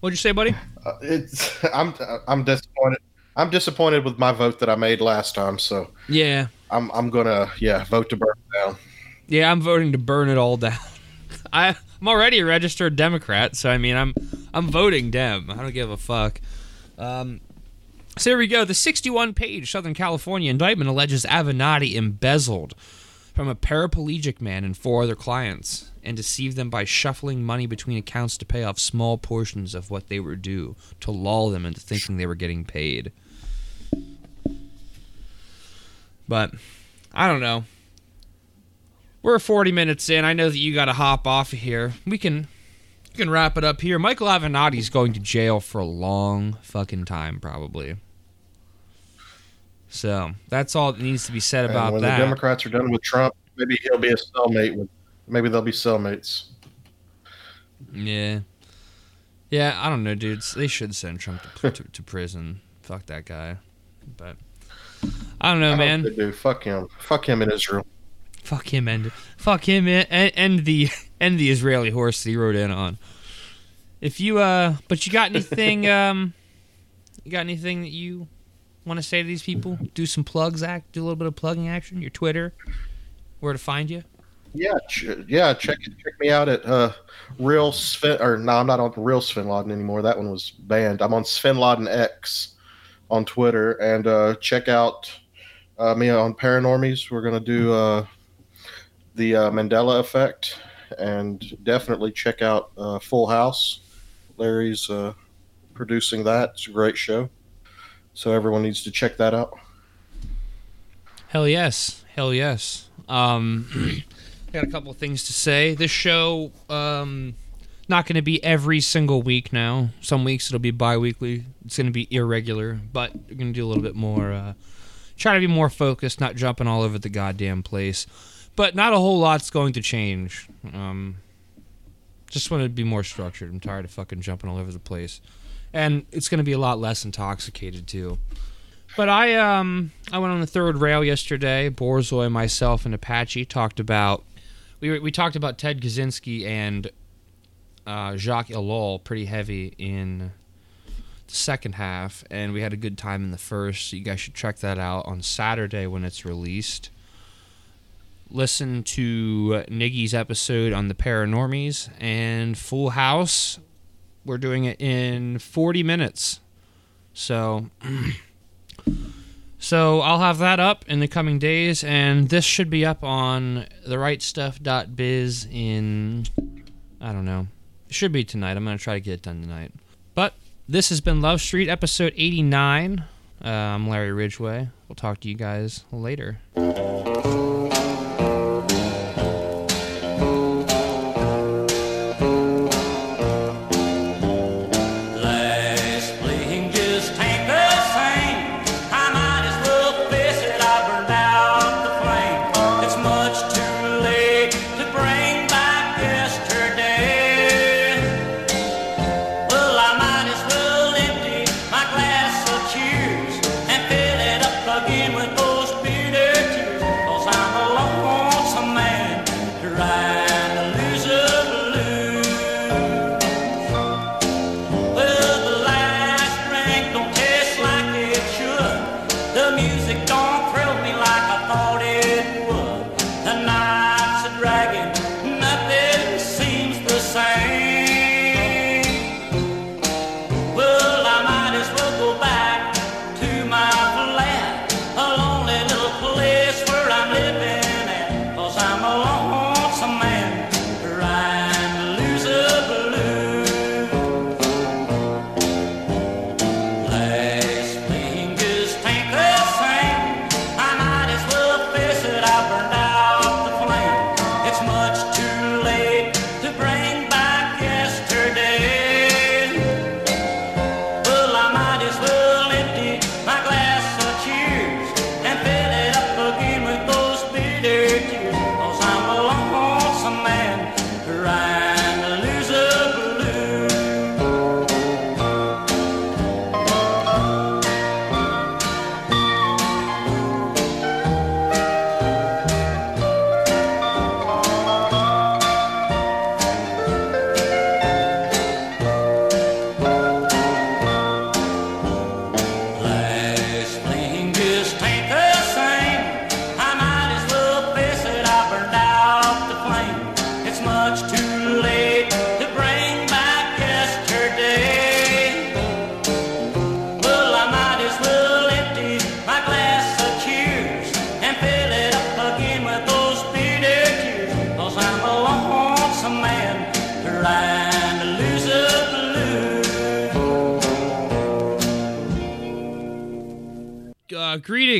What'd you say, buddy? Uh, it's I'm I'm disappointed. I'm disappointed with my vote that I made last time. So Yeah, I'm I'm gonna yeah vote to burn it down. yeah. I'm voting to burn it all down. I I'm already a registered Democrat, so I mean I'm I'm voting Dem. I don't give a fuck. Um, so here we go. The 61-page Southern California indictment alleges Avenatti embezzled from a paraplegic man and four other clients and deceived them by shuffling money between accounts to pay off small portions of what they were due to lull them into thinking they were getting paid. But I don't know. We're 40 minutes in. I know that you got to hop off of here. We can we can wrap it up here. Michael Avenatti's going to jail for a long fucking time, probably. So that's all that needs to be said And about when that. the Democrats are done with Trump, maybe he'll be a cellmate with. Maybe they'll be cellmates. Yeah. Yeah, I don't know, dudes. They should send Trump to, to, to prison. Fuck that guy. But I don't know, I man. they do. Fuck him. Fuck him in Israel. Fuck him and fuck him and, and, and the and the Israeli horse that he rode in on. If you uh, but you got anything um, you got anything that you want to say to these people? Do some plugs, act, do a little bit of plugging action. Your Twitter, where to find you? Yeah, ch- yeah. Check check me out at uh, Real Sven. Or no, I'm not on Real Sven Laden anymore. That one was banned. I'm on Sven Laden X on Twitter, and uh, check out uh, me on Paranormies. We're gonna do uh, the uh, Mandela Effect, and definitely check out uh, Full House. Larry's uh, producing that. It's a great show, so everyone needs to check that out. Hell yes, hell yes. Um, got a couple things to say. This show, um, not going to be every single week now. Some weeks it'll be bi-weekly. It's going to be irregular, but we're going to do a little bit more. Uh, try to be more focused, not jumping all over the goddamn place. But not a whole lot's going to change. Um, just want to be more structured. I'm tired of fucking jumping all over the place, and it's going to be a lot less intoxicated too. But I um I went on the third rail yesterday. Borzoi, myself, and Apache talked about we we talked about Ted Kaczynski and uh, Jacques Ellul pretty heavy in the second half, and we had a good time in the first. So you guys should check that out on Saturday when it's released. Listen to Niggy's episode on the Paranormies and Full House. We're doing it in 40 minutes. So so I'll have that up in the coming days, and this should be up on the right therightstuff.biz in I don't know. It should be tonight. I'm gonna try to get it done tonight. But this has been Love Street, episode 89. Uh, I'm Larry Ridgeway. We'll talk to you guys later.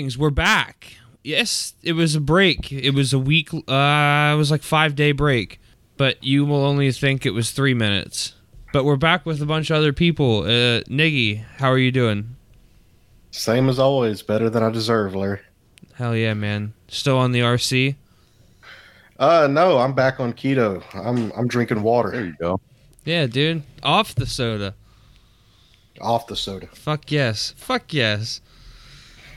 Greetings, we're back. Yes, it was a break. It was a week. Uh, it was like five day break, but you will only think it was three minutes. But we're back with a bunch of other people. Uh, Niggy, how are you doing? Same as always, better than I deserve, Larry. Hell yeah, man. Still on the RC? Uh, no, I'm back on keto. I'm I'm drinking water. There you go. Yeah, dude. Off the soda. off the soda. Fuck yes. Fuck yes.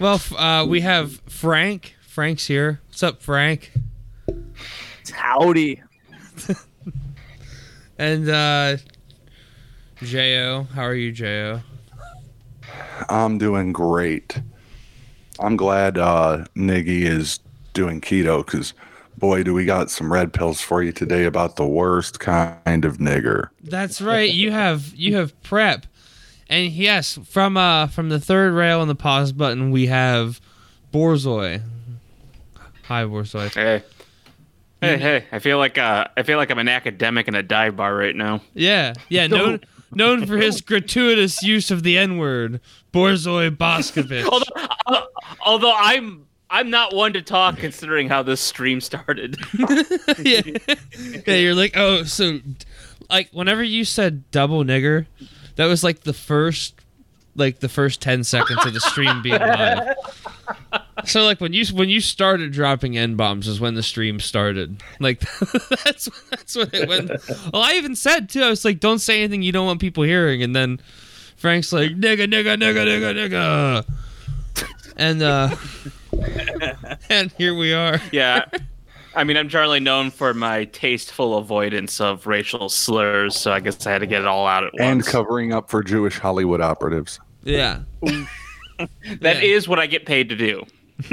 Well, uh, we have Frank. Frank's here. What's up, Frank? Howdy. And uh Jo. How are you, Jo? I'm doing great. I'm glad uh, Niggy is doing keto because, boy, do we got some red pills for you today about the worst kind of nigger. That's right. You have you have prep. And yes, from uh from the third rail and the pause button, we have Borzoi. Hi, Borzoi. Hey. Hey, hey! I feel like uh, I feel like I'm an academic in a dive bar right now. Yeah, yeah. Known known for his gratuitous use of the N word, Borzoi Boskovich. Although, uh, although I'm I'm not one to talk considering how this stream started. yeah. yeah, you're like, oh, so, like, whenever you said double nigger, that was like the first, like the first ten seconds of the stream being live. So, like, when you when you started dropping n bombs is when the stream started. Like, that's that's what it went. Well, I even said too. I was like, don't say anything you don't want people hearing, and then Frank's like, nigga, nigga, nigga, nigga, nigga, and uh, and here we are. yeah. I mean, I'm generally known for my tasteful avoidance of racial slurs, so I guess I had to get it all out at once. And covering up for Jewish Hollywood operatives. Yeah. That Yeah. is what I get paid to do.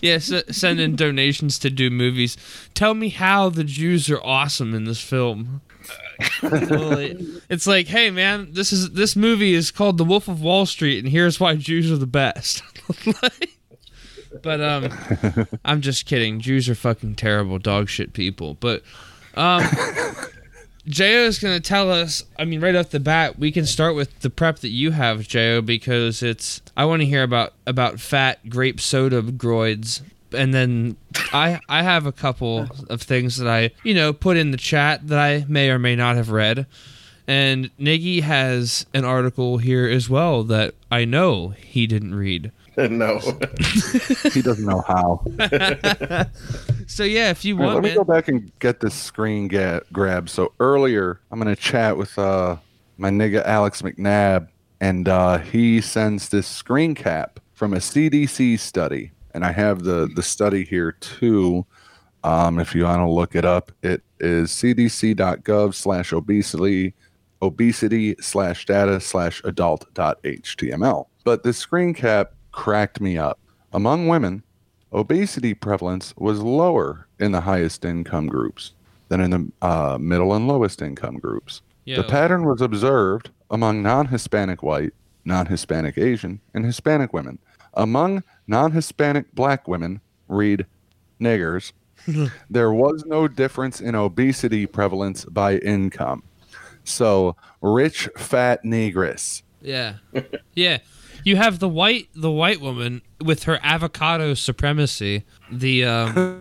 Yeah, s- send in donations to do movies. Tell me how the Jews are awesome in this film. Well, it- it's like, hey man, this is this movie is called The Wolf of Wall Street, and here's why Jews are the best. Like- but um, I'm just kidding. Jews are fucking terrible dog shit people. But um, Jo is gonna tell us. I mean, right off the bat, we can start with the prep that you have, Jo, because it's. I want to hear about about fat grape soda groids, and then I I have a couple of things that I you know put in the chat that I may or may not have read, and Niggy has an article here as well that I know he didn't read. no. He doesn't know how. So yeah, if you All right, want, let me man. go back and get this screen ga- grab. So earlier, I'm going to chat with uh, my nigga Alex McNabb, and uh, he sends this screen cap from a CDC study, and I have the the study here too. Um, if you want to look it up, it is cdc.gov slash obesity obesity slash data slash adult dot html. But this screen cap cracked me up. Among women, obesity prevalence was lower in the highest income groups than in the uh, middle and lowest income groups. Yeah. The pattern was observed among non Hispanic white, non Hispanic Asian, and Hispanic women. Among non Hispanic black women, read niggers, there was no difference in obesity prevalence by income. So, rich, fat negress. Yeah, yeah. You have the white the white woman with her avocado supremacy, the um,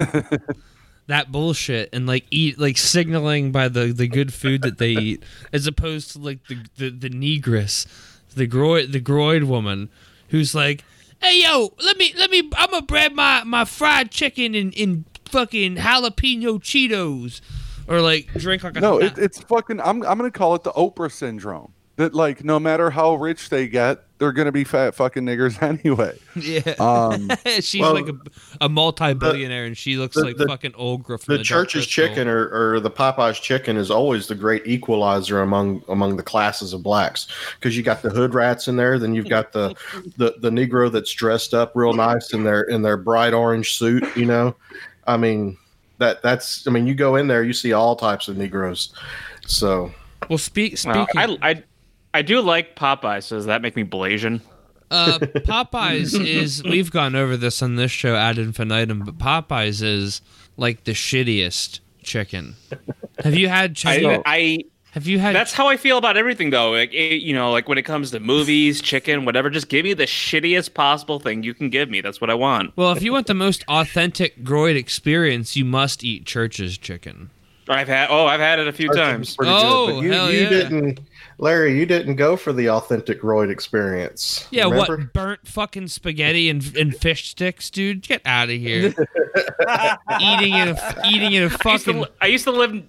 that bullshit, and like eat like signaling by the the good food that they eat, as opposed to like the the, the negress, the groid the groid woman, who's like, hey yo, let me let me, I'm gonna grab my my fried chicken in in fucking jalapeno Cheetos, or like drink like a No, it, it's fucking. I'm I'm gonna call it the Oprah syndrome. That like no matter how rich they get, they're gonna be fat fucking niggers anyway. yeah. Um, She's Well, like a, a multi-billionaire, and she looks the- like the- fucking Olgra from the the, church's chicken or, or the Popeyes chicken is always the great equalizer among among the classes of blacks because you got the hood rats in there, then you've got the, the the Negro that's dressed up real nice in their in their bright orange suit. You know, I mean that that's I mean you go in there you see all types of Negroes. So Well, speak Well, speaking. I, I I do like Popeyes. So does that make me Blasian? uh, Popeyes is we've gone over this on this show ad infinitum, but Popeyes is like the shittiest chicken. Have you had chicken? I, I have you had? that's how I feel about everything though. Like it, you know, like when it comes to movies, chicken, whatever, just give me the shittiest possible thing you can give me. That's what I want. well, if you want the most authentic groid experience, you must eat Church's chicken. I've had oh, I've had it a few Church's times. Oh, good, you, hell you yeah. didn't, Larry. You didn't go for the authentic Royd experience. Yeah, remember? what burnt fucking spaghetti and and fish sticks, dude? Get out of here! eating in a eating in a I used, to, fucking I used to live.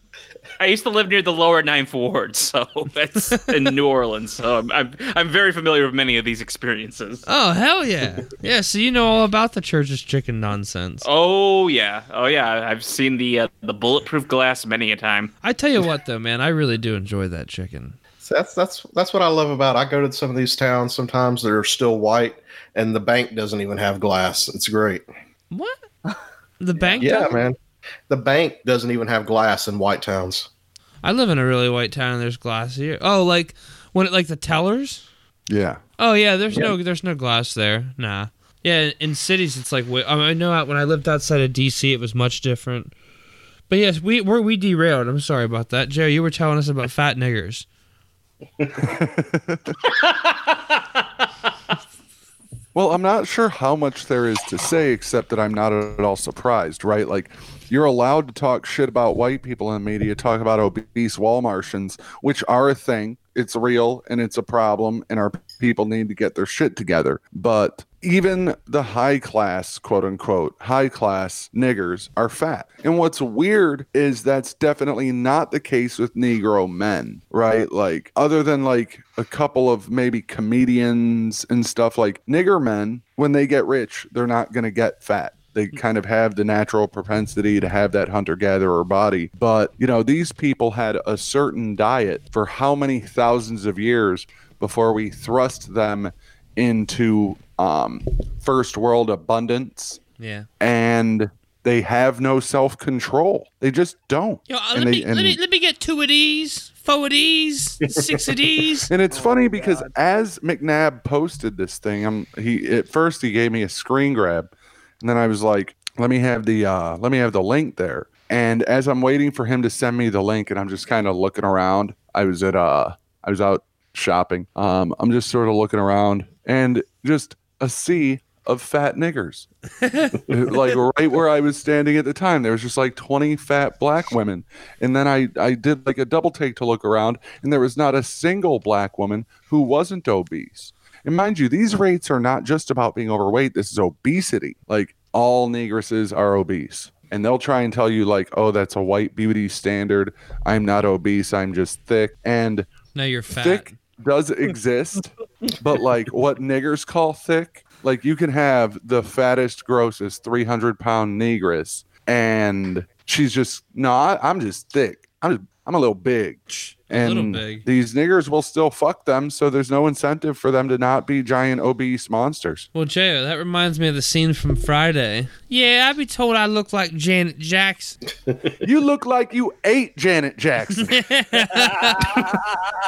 I used to live near the lower Ninth Ward, so that's in New Orleans. So I'm, I'm I'm very familiar with many of these experiences. Oh hell yeah, yeah. So you know all about the Church's chicken nonsense. Oh yeah, oh yeah. I've seen the uh, the bulletproof glass many a time. I tell you what though, man, I really do enjoy that chicken. So that's that's that's what I love about. I go to some of these towns sometimes that are still white, and the bank doesn't even have glass. It's great. What? The bank? Yeah, doesn't? man. The bank doesn't even have glass in white towns. I live in a really white town and there's glass here. Oh, like when it like the tellers? yeah. Oh yeah, there's no there's no glass there. Nah. Yeah, in cities it's like I, mean, I know when I lived outside of DC it was much different. But yes, we we're, we derailed. I'm sorry about that, Joe. You were telling us about fat niggers. Well, I'm not sure how much there is to say, except that I'm not at all surprised, right? Like, you're allowed to talk shit about white people in the media, talk about obese wall Martians, which are a thing. It's real and it's a problem, and our people need to get their shit together. But even the high class, quote unquote, high class niggers are fat. And what's weird is that's definitely not the case with Negro men, right? Like, other than like a couple of maybe comedians and stuff, like nigger men, when they get rich, they're not going to get fat. They kind of have the natural propensity to have that hunter gatherer body. But, you know, these people had a certain diet for how many thousands of years before we thrust them into um, first world abundance Yeah. and they have no self control. They just don't. Yo, uh, And let, they- me, and- let me let me get two of these, four of these, six of these. And it's funny because as McNabb posted this thing, I'm he at first he gave me a screen grab, and then I was like, let me have the uh let me have the link there. And as I'm waiting for him to send me the link, and I'm just kind of looking around, I was at uh I was out shopping. Um, I'm just sort of looking around and just a sea of fat niggers. like right where I was standing at the time, there was just like 20 fat black women. And then I, I did like a double take to look around, and there was not a single black woman who wasn't obese. And mind you, these rates are not just about being overweight, this is obesity. Like all negresses are obese. And they'll try and tell you, like, oh, that's a white beauty standard. I'm not obese, I'm just thick. And Now you're fat. thick does exist, but like what niggers call thick, like you can have the fattest, grossest 300 pound negress, and she's just no, I, I'm just thick. I'm just I'm a little big. A little and these niggers will still fuck them, so there's no incentive for them to not be giant obese monsters. Well, Jay, that reminds me of the scene from Friday. Yeah, I'd be told I look like Janet Jackson. you look like you ate Janet Jackson.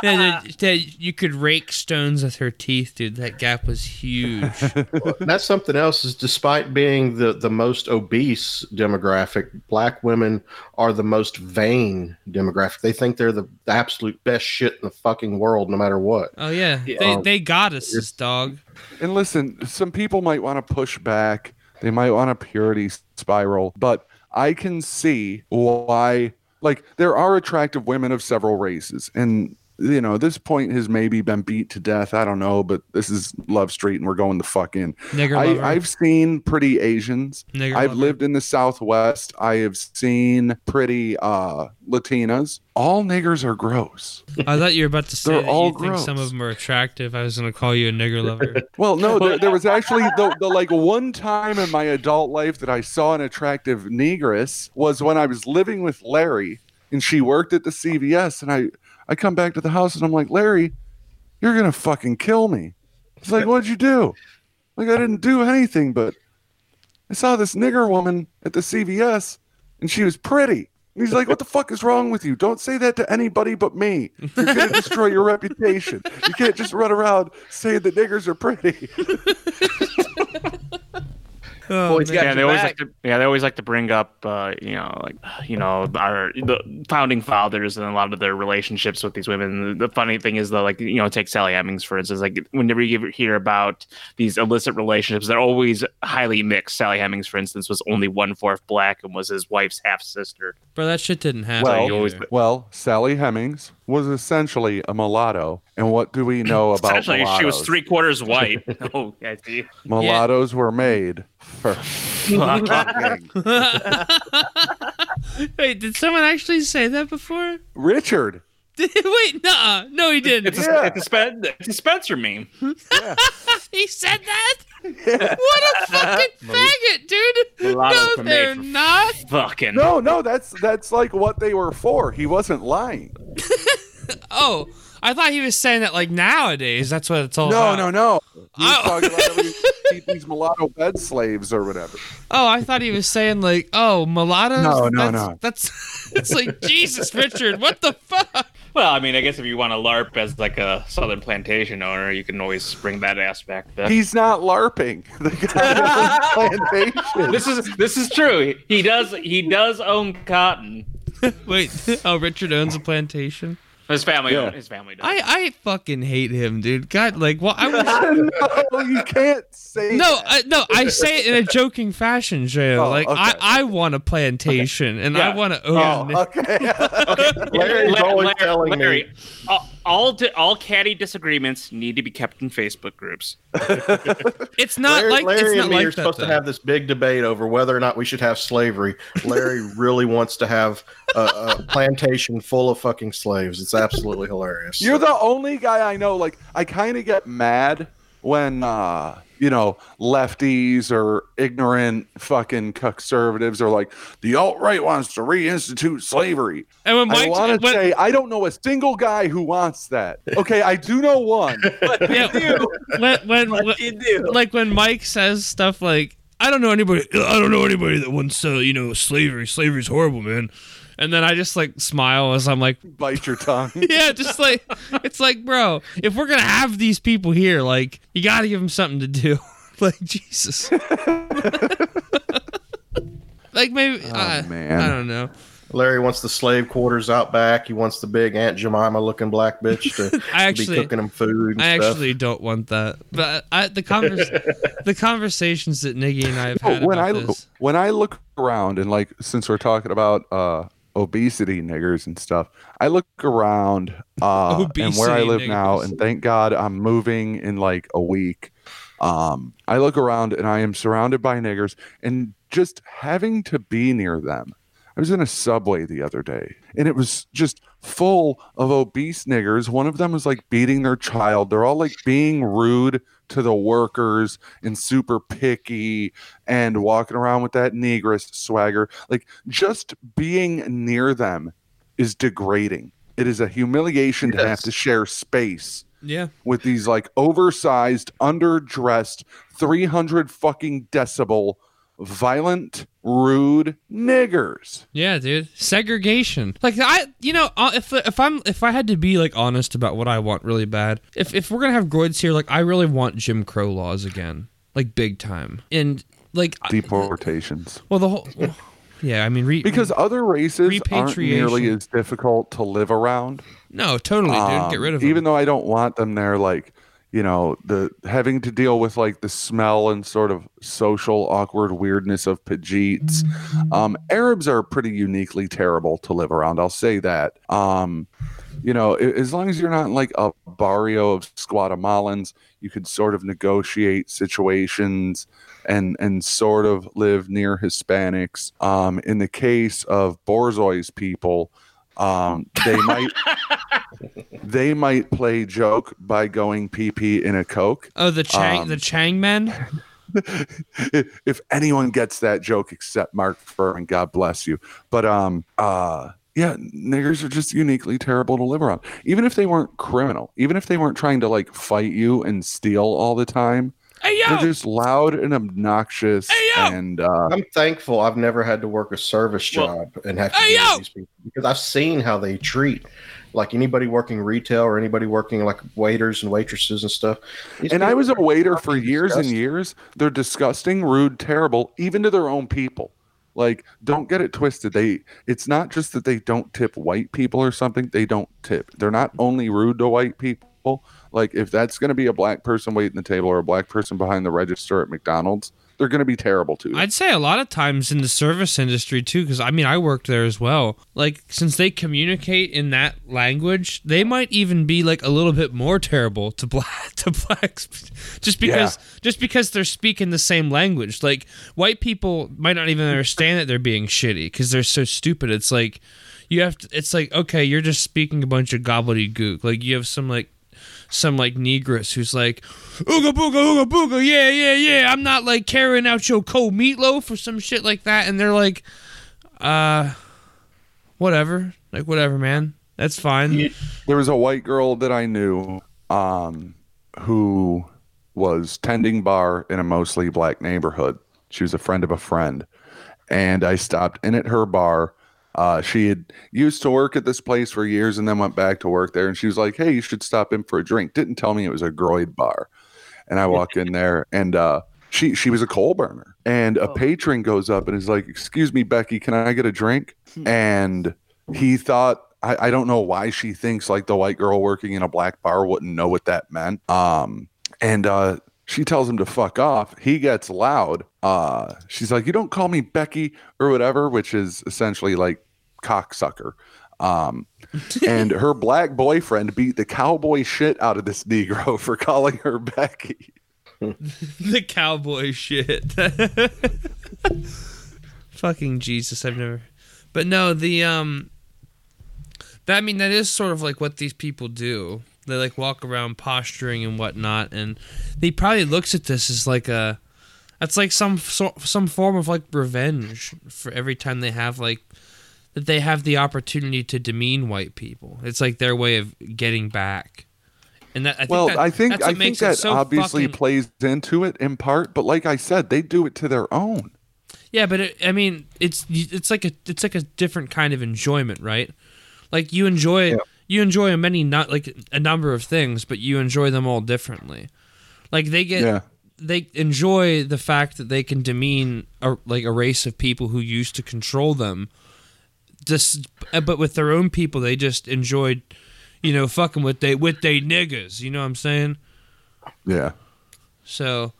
Yeah, that- that you could rake stones with her teeth, dude. That gap was huge. That's something else. Is despite being the the most obese demographic, black women are the most vain demographic. They think they're the absolute best shit in the fucking world, no matter what. Oh yeah, they Um, they got us, this dog. And listen, some people might want to push back. They might want a purity spiral, but I can see why. Like, there are attractive women of several races, and you know, this point has maybe been beat to death. I don't know, but this is Love Street, and we're going the fuck in. Nigger lover. I, I've seen pretty Asians. Nigger I've lover. lived in the Southwest. I have seen pretty uh, Latinas. All niggers are gross. I thought you were about to say They're all you think some of them are attractive. I was gonna call you a nigger lover. Well, no, there, there was actually the, the like one time in my adult life that I saw an attractive negress was when I was living with Larry and she worked at the CVS and I I come back to the house and I'm like, Larry, you're gonna fucking kill me. He's like, what'd you do? Like I didn't do anything, but I saw this nigger woman at the CVS and she was pretty. And he's like, what the fuck is wrong with you? Don't say that to anybody but me. You're gonna destroy your reputation. You can't just run around saying that niggers are pretty. Oh, he's man. got yeah, they always back. like to, yeah, they always like to bring up, uh, you know, like you know, our the founding fathers and a lot of their relationships with these women. The funny thing is, though, like you know, take Sally Hemings for instance. Like whenever you hear about these illicit relationships, they're always highly mixed. Sally Hemings, for instance, was only one fourth black and was his wife's half sister. Bro, that shit didn't happen. Well, always- Well, Sally Hemings was essentially a mulatto. And what do we know about Essentially, she was three quarters white. oh, I see. Mulattoes were made for fucking Wait, did someone actually say that before? Richard. Wait, nah, no, he didn't. It's a, Yeah. it's, a it's a Spencer meme. he said that. What a fucking faggot, dude! No, they're not. Fucking No, no, that's that's like what they were for. He wasn't lying. Oh, I thought he was saying that like nowadays. That's what it's all No, about. no, no. He was Oh. talking about how these mulatto bed slaves or whatever. Oh, I thought he was saying like, oh, mulatto. No, no, that's, no. That's it's like Jesus, Richard. What the fuck? Well, I mean, I guess if you want to LARP as like a southern plantation owner, you can always bring that aspect. But He's not LARPing. The guy owns this is this is true. He does he does own cotton. Wait, oh, Richard owns a plantation. His family Yeah. his family does. I I fucking hate him, dude. God, like, well, I was. no, you can't say No, that. I, no, I say it in a joking fashion, Joe. Oh, like okay. I, I want a plantation, and I want to own. Oh, own. okay. Larry's La- always Larry- telling me. All all, di- all catty disagreements need to be kept in Facebook groups. It's not Larry, like Larry it's not and me like are that, supposed to have this big debate over whether or not we should have slavery. Larry really wants to have a, a plantation full of fucking slaves. It's absolutely hilarious. You're the only guy I know. Like, I kind of get mad when, uh, you know, lefties or ignorant fucking conservatives are like, the alt right wants to reinstitute slavery. And when I Mike, want to when, say, I don't know a single guy who wants that. Okay, I do know one. yeah, when, when, when- you do? like when Mike says stuff like, "I don't know anybody. I don't know anybody that wants uh, you know slavery. Slavery's horrible, man." And then I just like smile as I'm like, Bite your tongue. yeah, just like it's like, bro, if we're gonna have these people here, like, you gotta give them something to do. like Jesus. like maybe uh, man. I don't know. Larry wants the slave quarters out back. He wants the big Aunt Jemima looking black bitch to, I to actually be cooking him food and I stuff. actually don't want that. But I, the convers- the conversations that Niggy and I have No, had when I this. when I look around and like since we're talking about uh obesity niggers and stuff, I look around uh and where I live now, and thank God I'm moving in like a week. Um, I look around and I am surrounded by niggers, and just having to be near them. I was in a subway the other day, and it was just full of obese niggers. One of them was like beating their child. They're all like being rude to the workers and super picky and walking around with that negress swagger. Like just being near them is degrading. It is a humiliation to have to share space Yeah. with these like oversized, underdressed, 300 fucking decibel, violent, rude niggers. Yeah, dude. Segregation. Like I, you know, uh, if if I'm if I had to be like honest about what I want really bad, if if we're gonna have Groids here, like I really want Jim Crow laws again, like big time, and like Deportations. well the whole. Yeah, I mean, re- Because other races aren't nearly Repatriation. as difficult to live around. no, totally, dude. Um, Get rid of them. Even though I don't want them there, like you know, the having to deal with like the smell and sort of social awkward weirdness of Pajeets. Um, Arabs are pretty uniquely terrible to live around. I'll say that. Um, you know, as long as you're not like a barrio of Guatemalans, you could sort of negotiate situations and and sort of live near Hispanics. Um, in the case of Borzoi's people, um, they might they might play joke by going pee pee in a coke. oh, the Chang, um, the Chang men. if anyone gets that joke except Mark Fuhrman, God bless you. But um uh yeah, niggers are just uniquely terrible to live around. Even if they weren't criminal, even if they weren't trying to like fight you and steal all the time, Hey they're just loud and obnoxious Hey, yo! and uh I'm thankful I've never had to work a service Well- job and have to Hey, deal with these people because I've seen how they treat like anybody working retail or anybody working like waiters and waitresses and stuff. These and I was a waiter for fucking years and years. They're disgusting, rude, terrible, even to their own people. Like, don't get it twisted. They it's not just that they don't tip white people or something. They don't tip. They're not only rude to white people. Like, if that's gonna be a black person waiting the table or a black person behind the register at McDonald's, they're gonna be terrible too. I'd say a lot of times in the service industry too, because I mean I worked there as well. Like since they communicate in that language, they might even be like a little bit more terrible to black to blacks, just because just because they're speaking the same language. Like white people might not even understand that they're being shitty because they're so stupid. It's like you have to. It's like okay, you're just speaking a bunch of gobbledygook. Like you have some like some like negress who's like ooga booga ooga booga yeah yeah yeah i'm not like carrying out your cold meatloaf or some shit like that and they're like uh whatever like whatever man that's fine there was a white girl that I knew um, who was tending bar in a mostly black neighborhood. She was a friend of a friend, and I stopped in at her bar. Uh, she had used to work at this place for years and then went back to work there. And she was like, "Hey, you should stop in for a drink." Didn't tell me it was a Groid bar. And I walk in there, and uh, she she was a coal burner. And a patron goes up and is like, "Excuse me, Becky, can I get a drink?" And he thought I, I don't know why she thinks like the white girl working in a black bar wouldn't know what that meant. Um, and uh, she tells him to fuck off. He gets loud. Uh, she's like, "You don't call me Becky or whatever," which is essentially like cocksucker. Um, and her black boyfriend beat the cowboy shit out of this Negro for calling her Becky. the cowboy shit fucking jesus i've never but no the um that i mean that is sort of like what these people do they like walk around posturing and whatnot and he probably looks at this as like a that's like some so, some form of like revenge for every time they have like that they have the opportunity to demean white people it's like their way of getting back and that I think well, that- I think I think makes it that so obviously fucking- plays into it in part, but like I said, they do it to their own. Yeah, but it, I mean, it's it's like a it's like a different kind of enjoyment, right? Like you enjoy you enjoy a many not like a number of things, but you enjoy them all differently. Like they get Yeah. they enjoy the fact that they can demean a, like a race of people who used to control them. Just but with their own people, they just enjoyed, you know, fucking with they with they niggas. You know what I'm saying? Yeah. So,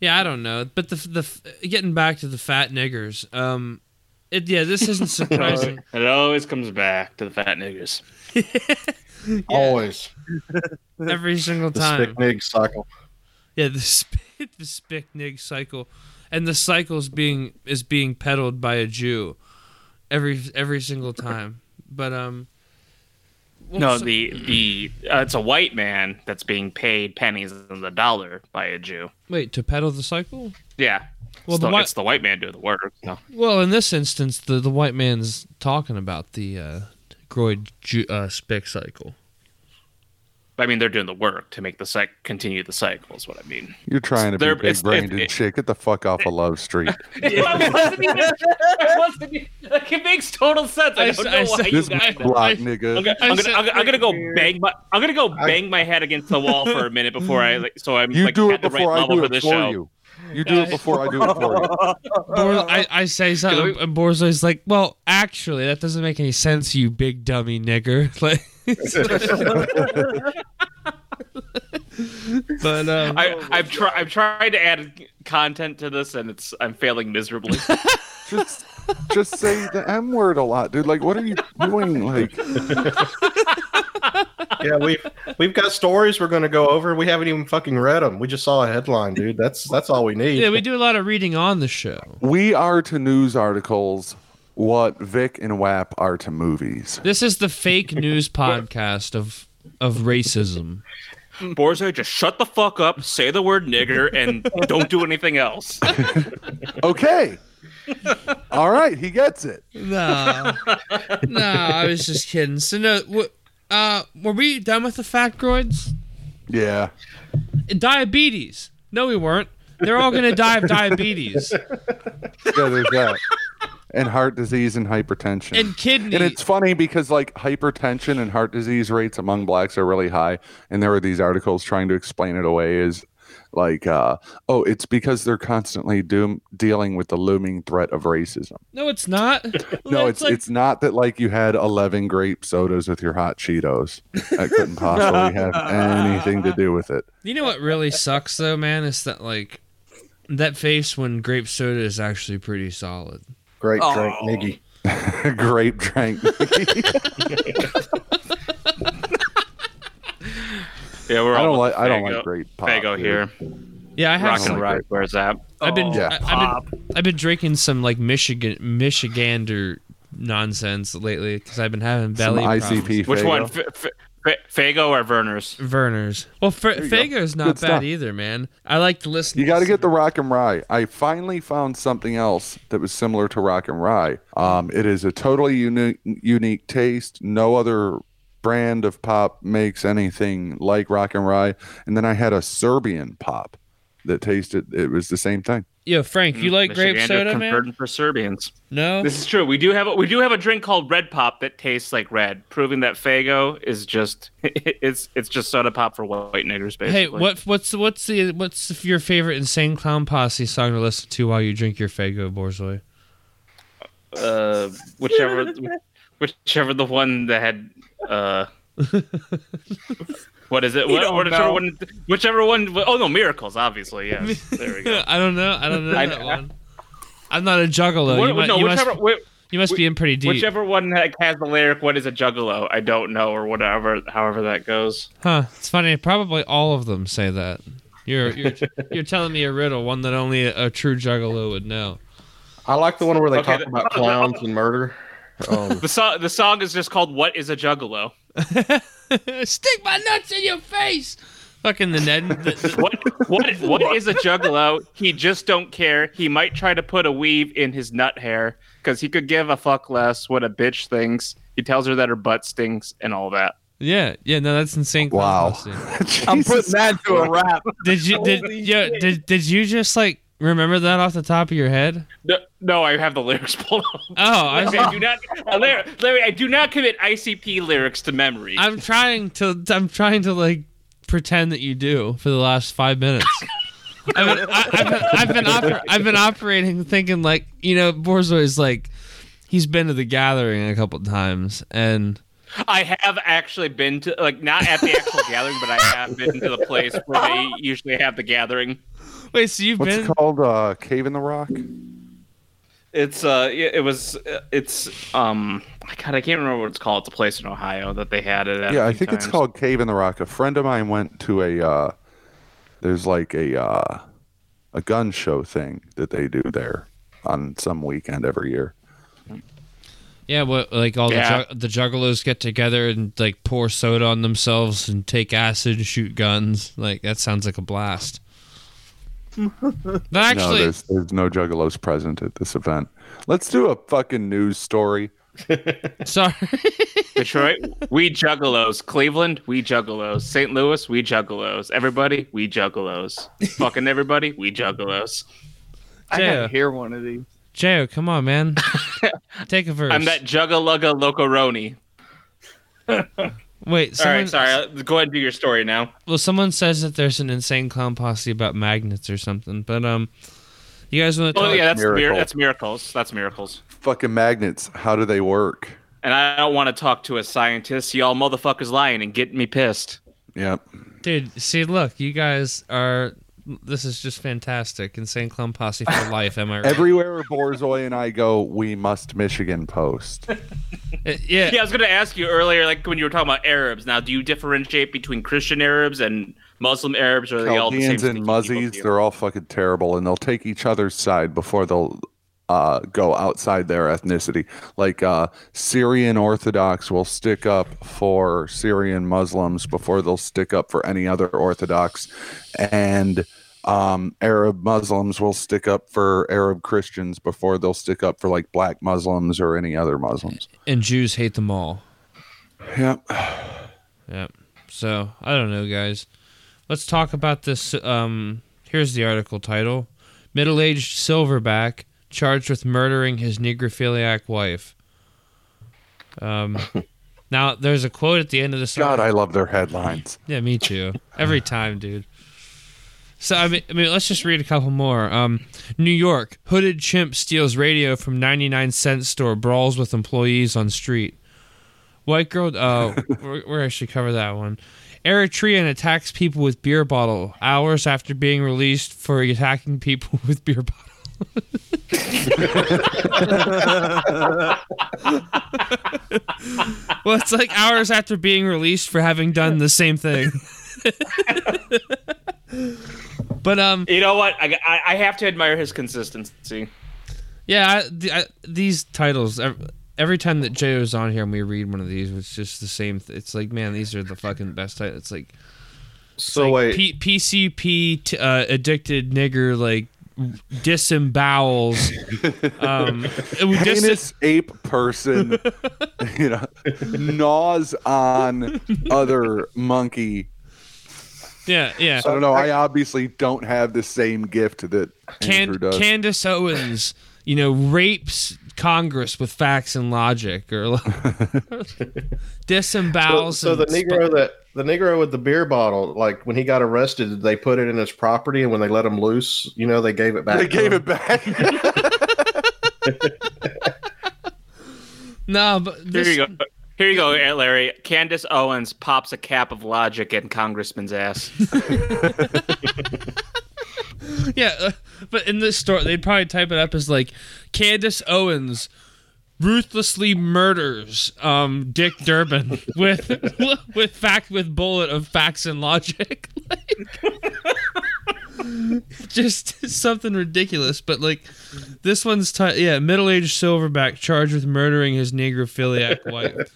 yeah, I don't know, but the the getting back to the fat niggers, um, it yeah, this isn't surprising. It always comes back to the fat niggas. Always Every single the time, stick nig cycle. yeah, the sp- the spick nig cycle, and the cycle is being is being peddled by a Jew, every every single time. But um, well, No, so- the the uh, it's a white man that's being paid pennies in the dollar by a Jew. wait to peddle the cycle. Yeah. Well, it's, the it's the white man doing the work. No. Well, in this instance, the the white man's talking about the uh, Groid ju- uh, spic cycle. I mean, they're doing the work to make the cycle continue the cycle. Is what I mean. You're trying to be They're- big it's- brained and shit. Get the fuck off of Love Street. I wasn't even. I wasn't even, like, it makes total sense. I, I don't s- know I why said- you this guys. block I- nigga. I'm gonna, I I'm, gonna, I'm, gonna, I'm gonna go bang my. I'm gonna go bang my head against the wall for a minute before I. Like, so I'm you like do at it the right I level do for it this for show. you. You do it before I do it for you. Bor- I, I say something, and Borzoi's like, "Well, actually, that doesn't make any sense, you big dummy nigger." Like, but um, I, I've tried. I've tried to add content to this, and it's I'm failing miserably. Just, just say the M word a lot, dude. Like, what are you doing? Like, yeah, we've we've got stories we're going to go over. We haven't even fucking read them. We just saw a headline, dude. That's that's all we need. yeah, we do a lot of reading on the show. we are to news articles what Vic and WAP are to movies. This is the fake news podcast of of racism. Borzoi, just shut the fuck up, say the word nigger, and don't do anything else. Okay. All right, he gets it. No, no, I was just kidding. So no, w- uh, were we done with the factoids? Yeah. Diabetes? No, we weren't. They're all gonna die of diabetes Yeah, there's that. And heart disease and hypertension. and kidney. And it's funny because like hypertension and heart disease rates among blacks are really high, and there were these articles trying to explain it away as like, uh, oh, it's because they're constantly doom- dealing with the looming threat of racism. no, it's not. No, That's it's like- it's not that like you had eleven grape sodas with your hot Cheetos. That couldn't possibly have anything to do with it. You know what really sucks though, man, is that like that face when grape soda is actually pretty solid. Great Oh. drink, Niggy. grape drank. Yeah, we're I don't with like I don't like great pop. Faygo dude. here, Yeah, I have. rock Some, and like rock. Where's that? I've been, Yeah. I, have been, I've been drinking some like Michigan, Michigander nonsense lately because I've been having Some belly ICP. Which Faygo. one, F- F- F- Faygo or Vernors? problems. Vernors. Well, F- you go. Faygo's not Good bad stuff. either, man. I like to listen. You got to get the rock and rye. I finally found something else that was similar to rock and rye. Um, it is a totally unique, unique taste. No other brand of pop makes anything like rock and rye. And then I had a Serbian pop that tasted. It was the same thing. Yo, Frank, you like grape soda, man? converted for Serbians. No. This is true. We do have a, we do have a drink called Red Pop that tastes like red, proving that Faygo is just it's it's just soda pop for white niggers. Basically. Hey, what what's what's the what's your favorite Insane Clown Posse song to listen to while you drink your Faygo Borzoi? Uh, whichever whichever the one that had uh. What is it? What, don't whichever know. one, whichever one. Oh no, miracles! Obviously, yes. There we go. I don't know. I don't know I- that one. I'm not a juggalo. What- you, mu- no, you whichever, must, whi- you must be in pretty deep. whichever one has the lyric "What is a juggalo?" I don't know, or whatever. However that goes. Huh? It's funny. Probably all of them say that. You're you're you're telling me a riddle, one that only a, a true juggalo would know. I like the one where they Okay, talk the- about clowns and murder. Um, The song the song is just called "What is a juggalo." Stick my nuts in your face. Fucking the Ned. the- the- What what what is a juggalo? He just don't care. He might try to put a weave in his nut hair because he could give a fuck less what a bitch thinks. He tells her that her butt stinks and all that. yeah, yeah. No, that's insane. Clown Wow. I'm putting that to a wrap. Did you did Holy yo, shit. did did you just like remember that off the top of your head? No, no I have the lyrics pulled up. Oh, I Larry, I do not, uh, Larry, Larry, I do not commit ICP lyrics to memory. I'm trying to. I'm trying to like pretend that you do for the last five minutes. I've been, I, I've been, I've been, oper- I've been operating thinking like you know Borzoi is like he's been to the gathering a couple times and I have actually been to like not at the actual gathering, but I have been to the place where they usually have the gathering. Wait so you've What's been it called? Uh, Cave in the Rock. It's uh, it it was uh, it's um, God, I can't remember what it's called. It's a place in Ohio that they had it. At yeah, I few think it's called Cave in the Rock. A friend of mine went to a. Uh, there's like a uh, a gun show thing that they do there on some weekend every year. yeah what like all Yeah. the ju- the juggalos get together and like pour soda on themselves and take acid and shoot guns like that sounds like a blast. But no, actually, there's there's no juggalos present at this event. Let's do a fucking news story. Sorry. Detroit, we juggalos. Cleveland, we juggalos. St. Louis, we juggalos. Everybody, we juggalos. Fucking everybody, we juggalos. I Jaya. gotta hear one of these. Joe, come on, man. Take a verse. I'm that juggalugga locoroni. Wait, All someone, right, sorry. Go ahead and do your story now. Well, someone says that there's an insane clown posse about magnets or something, but um, you guys want to talk? Oh yeah, that's mir- Miracle. that's miracles. That's miracles. Fucking magnets. How do they work? And I don't want to talk to a scientist. Y'all motherfuckers lying and getting me pissed. Yep. Dude, see, look, you guys are. This is just fantastic. Insane clown posse for life. Am I right? Everywhere Borzoi and I go, we must Michigan post. Uh, yeah. Yeah, I was going to ask you earlier, like when you were talking about Arabs. Now, do you differentiate between Christian Arabs and Muslim Arabs, or are they all the same? Chaldeans and stinky people to Muzzies, you? they're all fucking terrible, and they'll take each other's side before they'll uh, go outside their ethnicity. Like uh, Syrian Orthodox will stick up for Syrian Muslims before they'll stick up for any other Orthodox, and um, Arab Muslims will stick up for Arab Christians before they'll stick up for like black Muslims or any other Muslims. And Jews hate them all. Yep. Yep. So I don't know, guys. Let's talk about this. Um, here's the article title: Middle-aged silverback charged with murdering his negrophiliac wife. Um, now there's a quote at the end of the God, I love their headlines. Yeah, me too. Every time, dude. So I mean, I mean, let's just read a couple more. Um, New York: Hooded chimp steals radio from 99 cent store, brawls with employees on street. White girl. Oh, we're, we're actually cover that one. Eritrean attacks people with beer bottle hours after being released for attacking people with beer bottle. well, it's like hours after being released for having done the same thing. But um, You know what? I, I, I have to admire his consistency. yeah, I, the, I, these titles. ev- Every time that Jay was on here and we read one of these, it's just the same. Th- it's like, man, these are the fucking best titles. It's like, it's So like wait, P- PCP t- uh, addicted nigger like disembowels. um, it- dis- heinous ape person, you know, gnaws on other monkey. Yeah, yeah. I don't know. I obviously don't have the same gift that Andrew does. Candace Owens, you know, rapes Congress with facts and logic, or like, so, disembowels. so the and sp- Negro that the Negro with the beer bottle, like when he got arrested, they put it in his property, and when they let him loose, you know, they gave it back. they gave him? it back. no, but Here this, you go. Here you go, Larry. Candace Owens pops a cap of logic in Congressman's ass. yeah, uh, but in this story, they'd probably type it up as like Candace Owens ruthlessly murders um, Dick Durbin with with fact with bullet of facts and logic. Like, just something ridiculous, but like this one's t- yeah, middle-aged silverback charged with murdering his negrophiliac wife.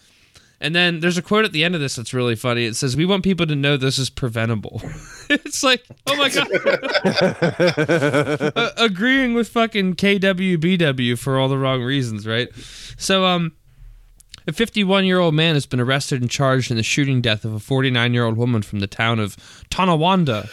And then there's a quote at the end of this that's really funny. It says, "We want people to know this is preventable." it's like, oh my god, uh, agreeing with fucking WKBW for all the wrong reasons, right? So, um, a 51 year old man has been arrested and charged in the shooting death of a 49 year old woman from the town of Tonawanda.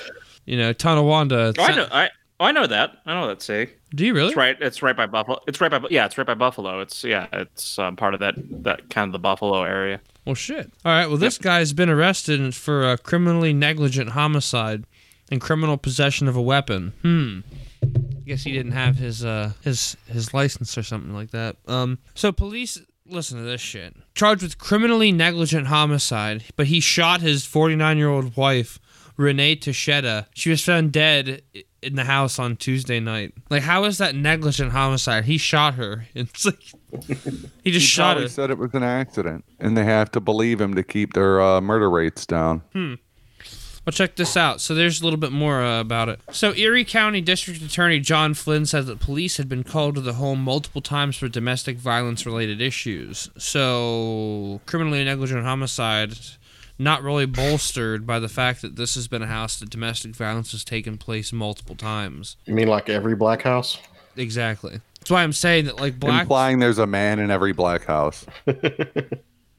You know, Tonawanda. Oh, I know. I, oh, I know that. I know that city. Do you really? It's right. It's right by Buffalo. It's right by. Yeah, it's right by Buffalo. It's yeah. It's um, part of that that kind of the Buffalo area. Well, shit. All right. Well, this guy's been arrested for a criminally negligent homicide and criminal possession of a weapon. Hmm. I guess he didn't have his uh his his license or something like that. Um. So police. Listen to this shit. Charged with criminally negligent homicide, but he shot his 49 year old wife, Renee Teixeira. She was found dead in the house on Tuesday night. Like, how is that negligent homicide? He shot her. It's like he just He shot her. said it was an accident, and they have to believe him to keep their uh, murder rates down. Hmm. Well, check this out. So there's a little bit more uh, about it. So Erie County District Attorney John Flynn said that police had been called to the home multiple times for domestic violence related issues. So criminally negligent homicide not really bolstered by the fact that this has been a house that domestic violence has taken place multiple times. You mean like every black house? Exactly. That's why I'm saying that like black. Implying there's a man in every black house.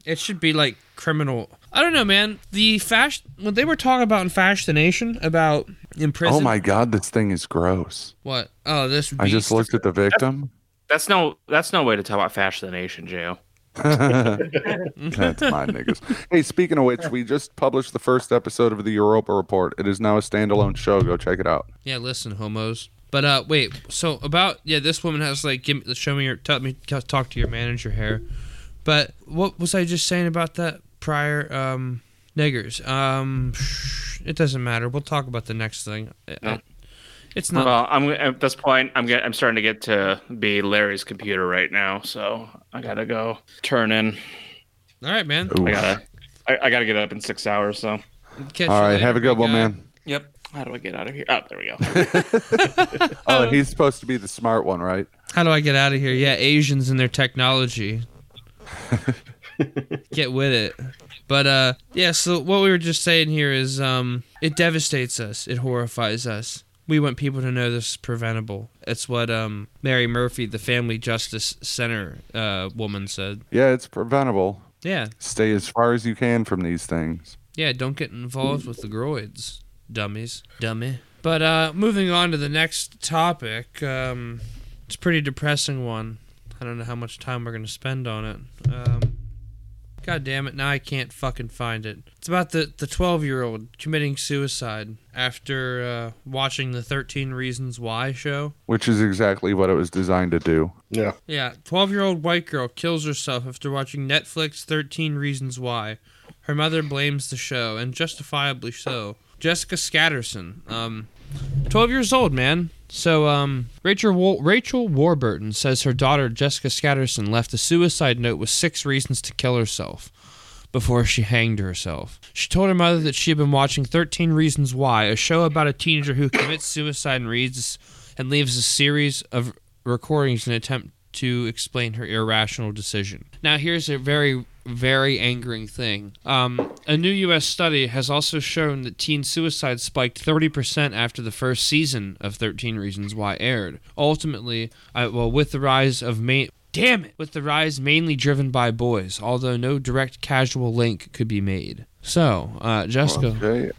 It should be like criminal. I don't know, man. The fashion when they were talking about in Fascination about in oh prison. Oh my god, this thing is gross. What? Oh, this. I just looked at the victim. That's no that's no way to talk about fascination, Joe. That's my niggas. Hey, speaking of which, we just published the first episode of the Europa Report. It is now a standalone show. Go check it out. Yeah, listen, homos. But uh, wait. So about yeah, this woman has like give me, show me your tell me talk to your manager here. But what was I just saying about that prior um niggers? Um, it doesn't matter. We'll talk about the next thing. Uh, It's not. Well, I'm at this point. I'm get, I'm starting to get to be Larry's computer right now, so I gotta go turn in. All right, man. Ooh. I gotta I, I gotta get up in six hours. So Catch All you right, later, have a good one, guy. man. yep. How do I get out of here? Oh, there we go. Oh, he's supposed to be the smart one, right? How do I get out of here? Yeah, Asians and their technology. get with it. But uh yeah, so what we were just saying here is um it devastates us. It horrifies us. We want people to know this is preventable. It's what um Mary Murphy, the Family Justice Center uh woman said. Yeah, it's preventable. Yeah. Stay as far as you can from these things. Yeah, don't get involved with the groids, dummies. Dummy. But uh moving on to the next topic, um it's a pretty depressing one. I don't know how much time we're gonna spend on it. Um God damn it, now I can't fucking find it. It's about the the 12 year old committing suicide after uh, watching the 13 Reasons Why show. Which is exactly what it was designed to do. Yeah. Yeah, 12 year old white girl kills herself after watching Netflix 13 Reasons Why. Her mother blames the show, and justifiably so. Jessica Scatterson, um, 12 years old, man. So, um, Rachel, Rachel Warburton says her daughter, Jessica Scatterson, left a suicide note with six reasons to kill herself before she hanged herself. She told her mother that she had been watching 13 Reasons Why, a show about a teenager who commits suicide and reads and leaves a series of recordings in an attempt to explain her irrational decision. Now, here's a very, very angering thing. Um, a new U.S. study has also shown that teen suicide spiked 30% after the first season of 13 Reasons Why aired. Ultimately, uh, well, with the rise of main. Damn it! With the rise mainly driven by boys, although no direct casual link could be made. So, uh, Jessica, Okay,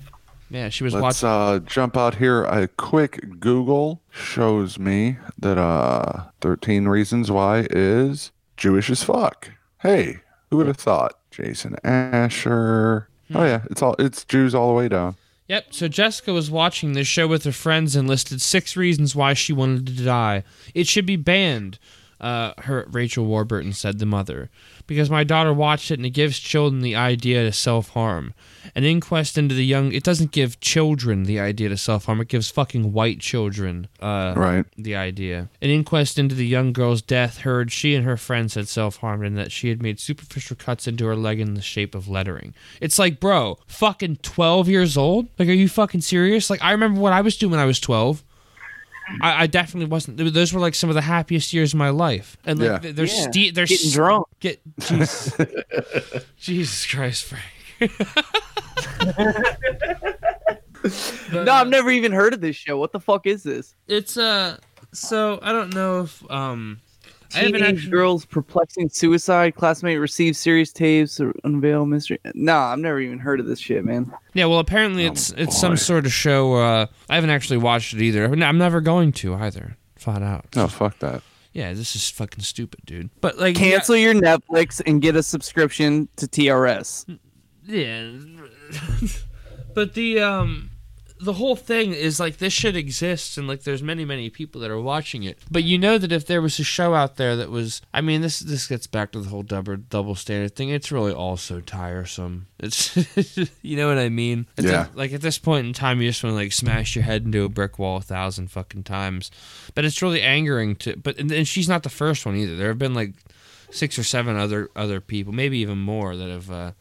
yeah, she was let's watching. uh, jump out here. A quick Google shows me that uh, 13 Reasons Why is Jewish as fuck. Hey, who would have thought? Jason Asher. Hmm. Oh yeah, it's all it's Jews all the way down. Yep. So Jessica was watching this show with her friends and listed six reasons why she wanted to die. It should be banned. Uh, her Rachel Warburton said, the mother, because my daughter watched it and it gives children the idea to self harm. An inquest into the young. It doesn't give children the idea to self harm. It gives fucking white children. Uh, Right. the idea. An inquest into the young girl's death heard she and her friends had self harmed and that she had made superficial cuts into her leg in the shape of lettering. It's like, bro, fucking 12 years old? Like, are you fucking serious? Like, I remember what I was doing when I was 12. I, I definitely wasn't. Those were like some of the happiest years of my life. And like, Yeah. they're, they're, Yeah. ste- they're Getting s- drunk. Get Jesus, Jesus Christ, Frank. No, I've never even heard of this show. What the fuck is this? It's uh, so I don't know if um, I haven't Teenage actually. girls perplexing suicide. Classmate receives serious tapes or unveil mystery. Nah, I've never even heard of this shit, man. Yeah, well, apparently Oh, it's it's some sort of show. Uh, I haven't actually watched it either. I'm never going to either. Flat out. No, fuck that. Yeah, this is fucking stupid, dude. But like, Cancel your Netflix and get a subscription to TRS. Yeah. but the um the whole thing is like this shit exists and like there's many many people that are watching it. But you know that if there was a show out there that was i mean this this gets back to the whole double double standard thing. It's really all so tiresome. It's you know what i mean? Yeah. like at this point in time you just want to like smash your head into a brick wall a thousand fucking times. But it's really angering to but and, and she's not the first one either. There have been like six or seven other other people maybe even more that have uh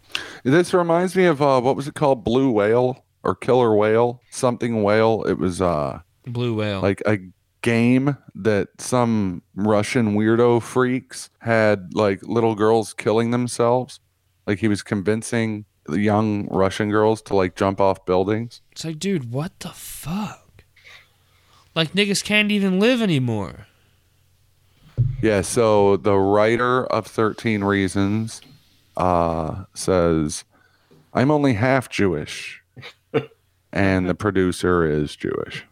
This reminds me of uh, what was it called? Blue whale or killer whale? Something whale. It was uh blue whale like a game that some Russian weirdo freaks had like little girls killing themselves. Like he was convincing the young Russian girls to like jump off buildings. It's like, dude, what the fuck? Like niggas can't even live anymore. Yeah, so the writer of 13 Reasons uh, says, I'm only half Jewish. And the producer is Jewish.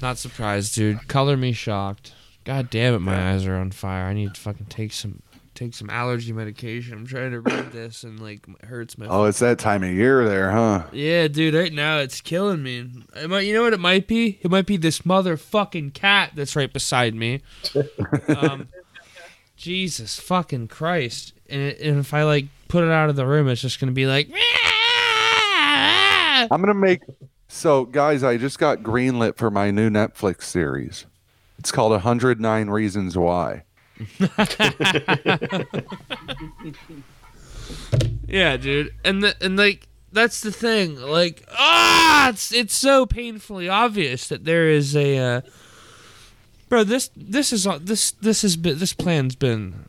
Not surprised, dude. Color me shocked. God damn it, my eyes are on fire. I need to fucking take some take some allergy medication. I'm trying to read this and like it hurts my. Oh, it's that time of year there, huh? Yeah, dude. Right now it's killing me. It might, you know what it might be? It might be this motherfucking cat that's right beside me. um, Jesus fucking Christ! And, it, and if I like put it out of the room, it's just gonna be like. I'm gonna make so guys, I just got greenlit for my new Netflix series. It's called 109 Reasons Why. Yeah, dude. And the, and like that's the thing. Like ah, it's it's so painfully obvious that there is a uh, bro. This this is this this has been this plan's been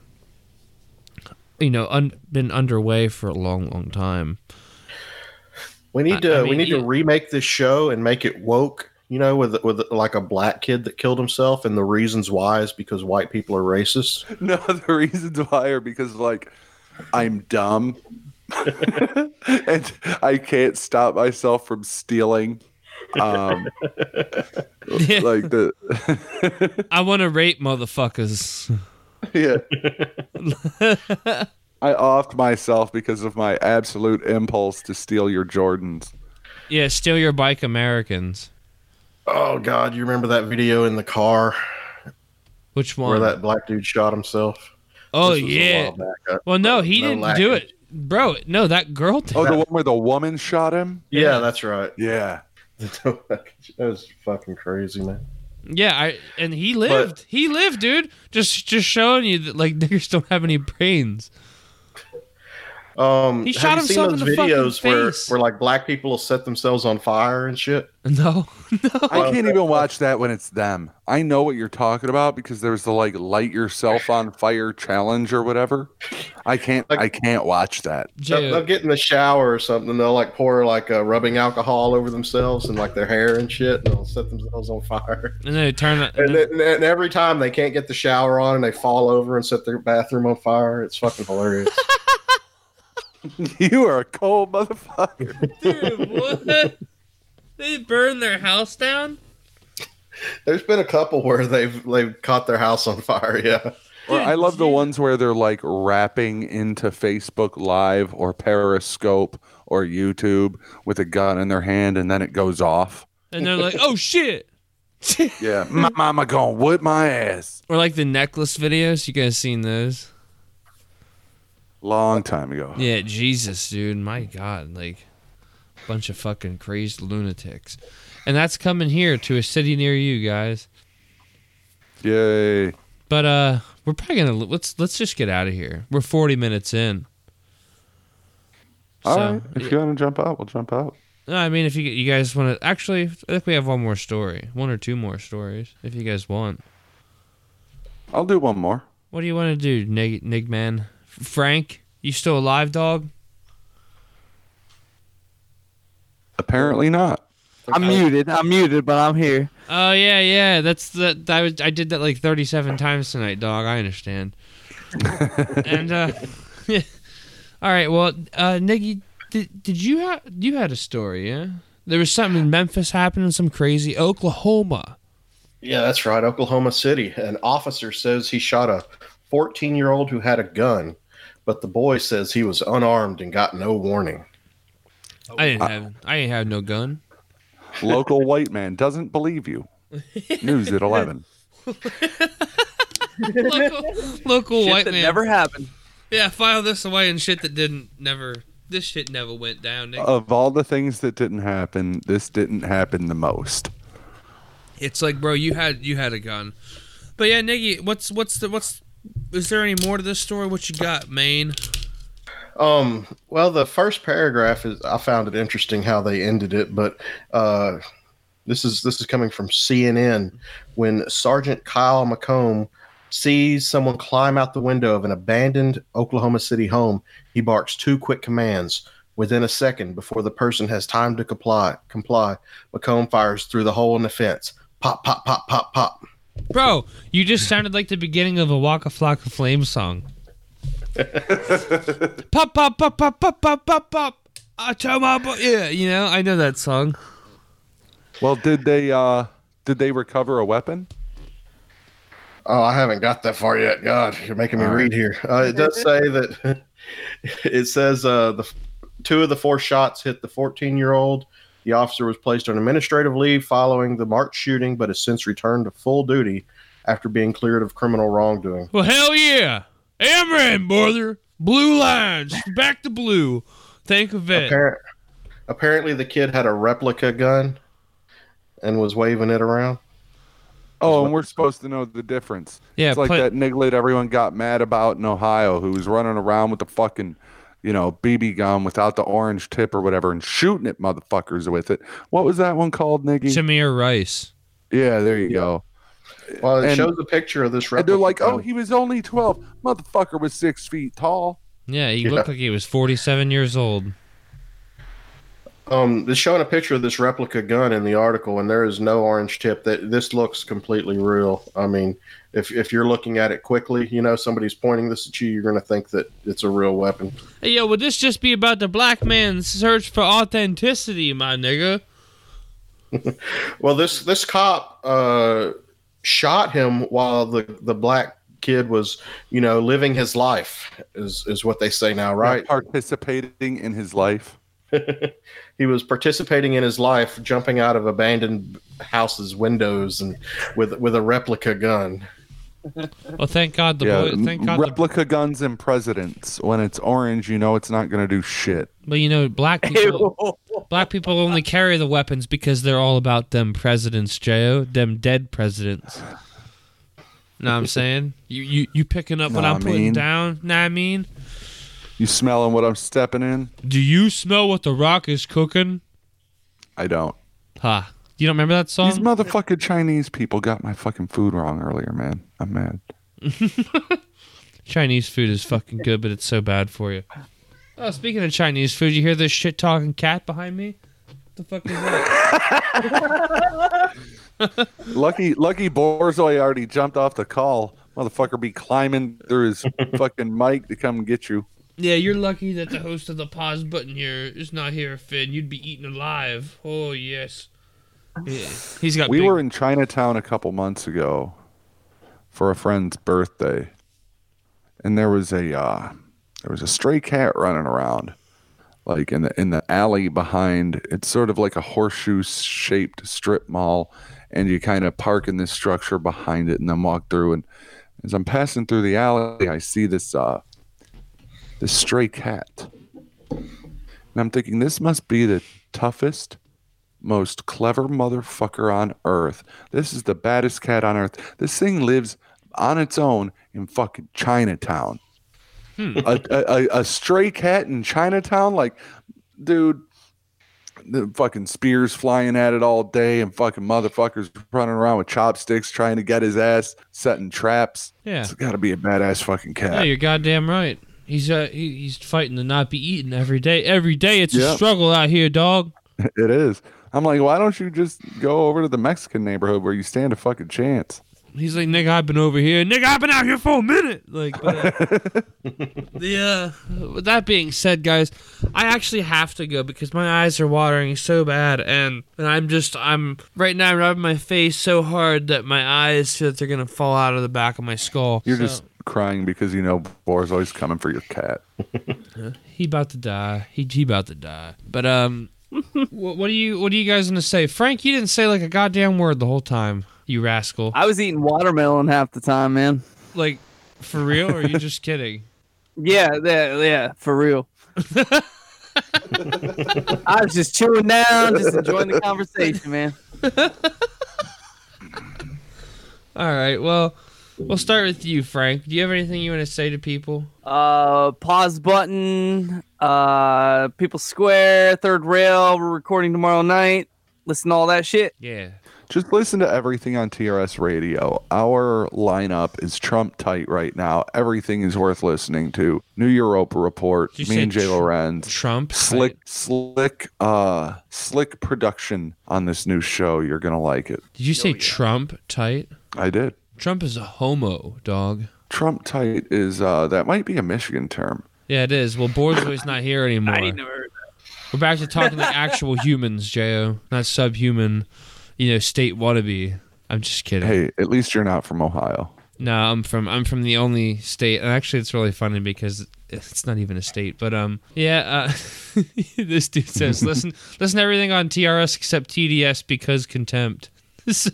you know un, been underway for a long long time. We need to I we need you- to remake this show and make it woke. You know, with with like a black kid that killed himself, and the reasons why is because white people are racist. No, the reasons why are because like I'm dumb and I can't stop myself from stealing. Um, like the I want to rape motherfuckers. yeah. I offed myself because of my absolute impulse to steal your Jordans. Yeah, steal your bike, Americans. Oh God, you remember that video in the car Which one? where that black dude shot himself? oh This was a yeah. while back. Uh, Well, no, he no didn't lacking. do it, bro. No, that girl did. Oh, the one where the woman shot him? Yeah, that's right. Yeah. that was fucking crazy, man. Yeah, I and he lived. he lived, dude. Just just showing you that like niggers don't have any brains. Um, He have shot you seen himself in those the fucking videos where face. where like black people will set themselves on fire and shit? No, no. I can't even watch that when it's them. I know what you're talking about because there's the like light yourself on fire challenge or whatever. I can't I can't watch that. They'll, they'll get in the shower or something. They'll like pour like uh, rubbing alcohol over themselves and like their hair and shit, and they'll set themselves on fire. and then they turn it. And, then, and every time they can't get the shower on and they fall over and set their bathroom on fire. It's fucking hilarious. you are a cold motherfucker. Dude, what? They burn their house down. There's been a couple where they've they've caught their house on fire. Yeah. Or I love the ones where they're like rapping into Facebook Live or Periscope or YouTube with a gun in their hand and then it goes off. And they're like, "Oh shit!" Yeah, my mama gonna whip my ass. Or like the necklace videos. You guys seen those? Long time ago. Yeah, Jesus, dude. My God, like bunch of fucking crazed lunatics. And that's coming here to a city near you guys. Yay. But uh we're probably gonna let's let's just get out of here. We're forty minutes in. All So, right. If you want to jump out, we'll jump out. No, I mean, if you you guys want to, actually, I think we have one more story, one or two more stories, if you guys want. I'll do one more. What do you want to do, Nig, Nig man? F- Frank, you still alive, dog? Apparently not. I'm muted. I'm muted, but I'm here. Oh yeah, yeah. That's the I was I did that like thirty seven times tonight, dog. I understand. and uh, all right. Well, uh, Niggy, did did you have you had a story? Yeah, there was something in Memphis happening, some crazy Oklahoma. Yeah, that's right. Oklahoma City. An officer says he shot a 14 year old who had a gun, but the boy says he was unarmed and got no warning. I didn't have I didn't have no gun. Local white man doesn't believe you. News at 11. local local Shit white that man. never happened. Yeah, file this away and shit that didn't never. This shit never went down. Nick. Of all the things that didn't happen, this didn't happen the most. It's like, bro, you had you had a gun, but yeah, Niggy, what's what's the what's is there any more to this story? What you got, Maine? Um, well, the first paragraph is I found it interesting how they ended it, but uh, this is this is coming from CNN when Sergeant Kyle McComb sees someone climb out the window of an abandoned Oklahoma City home. He barks two quick commands. Within a second, before the person has time to comply, comply, McComb fires through the hole in the fence. Pop, pop, pop, pop, pop. Bro, you just sounded like the beginning of a Waka Flocka Flame song. pop, pop, pop, pop, pop, pop, pop, pop. I tell my boy. Yeah, you know, I know that song. Well, did they uh did they recover a weapon? Oh, I haven't got that far yet. God, you're making me read here. Uh, it does say that it says uh, the two of the four shots hit the 14 year old. The officer was placed on administrative leave following the March shooting, but has since returned to full duty after being cleared of criminal wrongdoing. Well, hell yeah. Amran, brother. Blue lines. Back to blue. Thank of it. Appar- apparently, the kid had a replica gun and was waving it around. Oh, and we're supposed to know the difference. Yeah, it's like play- that niglet everyone got mad about in Ohio who was running around with the fucking, you know, BB gun without the orange tip or whatever and shooting at motherfuckers with it. What was that one called, Niggy? Samir Rice. yeah, there you go. Well, it And- shows a picture of this And they're like, oh, he was only 12. Motherfucker was six feet tall. Yeah, he Yeah. looked like he was 47 years old. Um, they're showing a picture of this replica gun in the article, and there is no orange tip. That this looks completely real. I mean, if if you're looking at it quickly, you know somebody's pointing this at you, you're going to think that it's a real weapon. Hey, yo, would this just be about the black man's search for authenticity, my nigga? Well, this this cop uh, shot him while the the black kid was, you know, living his life. Is is what they say now, right? Participating in his life. he was participating in his life, jumping out of abandoned houses' windows and with with a replica gun. Well, thank God the yeah, boy. Thank God. The, replica guns and presidents. When it's orange, you know it's not going to do shit. but you know, black people. black people only carry the weapons because they're all about them presidents, Jo. Them dead presidents. Know what I'm saying? You you you picking up what Know I'm what I putting mean? down? Know what I mean? You smelling what I'm stepping in? Do you smell what the rock is cooking? I don't. Ha. You don't remember that song? These motherfucking Chinese people got my fucking food wrong earlier, man. I'm mad. Chinese food is fucking good, but it's so bad for you. Oh, speaking of Chinese food, you hear this shit talking cat behind me? What the fuck is that? Lucky, lucky Borzoi already jumped off the call. Motherfucker be climbing through his fucking mic to come get you. yeah, you're lucky that the host of the pause button here is not here, Finn. You'd be eaten alive. Oh yes. Yeah, he's got. We big- were in Chinatown a couple months ago for a friend's birthday, and there was a uh, there was a stray cat running around, like in the in the alley behind. It's sort of like a horseshoe shaped strip mall, and you kind of park in this structure behind it, and then walk through. And as I'm passing through the alley, I see this uh, this stray cat, and I'm thinking this must be the toughest most clever motherfucker on earth. This is the baddest cat on earth. This thing lives on its own in fucking Chinatown. A, a, a, a stray cat in Chinatown, like, dude, the fucking spears flying at it all day and fucking motherfuckers running around with chopsticks trying to get his ass, setting traps. Yeah. It's got to be a badass fucking cat. Yeah, you're goddamn right. He's uh he, he's fighting to not be eaten every day. Every day it's a struggle out here, dog. it is. I'm like, why don't you just go over to the Mexican neighborhood where you stand a fucking chance? He's like, nigga, I've been over here. Nigga, I've been out here for a minute. Like, but, uh, the uh, with that being said, guys, I actually have to go because my eyes are watering so bad, and and I'm just I'm right now I'm rubbing my face so hard that my eyes feel that they're gonna fall out of the back of my skull. You're So, just crying because you know Boar's always coming for your cat. he about to die. He he about to die. But um, what, what are you what are you guys gonna say, Frank? You didn't say like a goddamn word the whole time. You rascal. I was eating watermelon half the time, man. Like, for real? Or are you just kidding? Yeah, yeah, yeah, for real. I was just chilling down, just enjoying the conversation, man. All right. Well, we'll start with you, Frank. Do you have anything you want to say to people? Uh, pause button. Uh, People Square, third rail. We're recording tomorrow night. Listen to all that shit. Yeah. Just listen to everything on TRS Radio. Our lineup is Trump tight right now. Everything is worth listening to. New Europa Report, Did you me and Jay tr- Lorenz. Trump Slick, slick, uh, slick production on this new show. You're gonna like it. Did you say Trump tight? I did. Trump is a homo, dog. Trump tight is uh, that might be a Michigan term. Yeah, it is. Well, Borzoi's not here anymore. I never heard We're back to talking like actual humans, Jo, not subhuman, you know, state wannabe. I'm just kidding. Hey, at least you're not from Ohio. No, I'm from I'm from the only state, and actually, it's really funny because it's not even a state. But um, yeah, uh, this dude says, listen, listen to everything on TRS except TDS because contempt. So-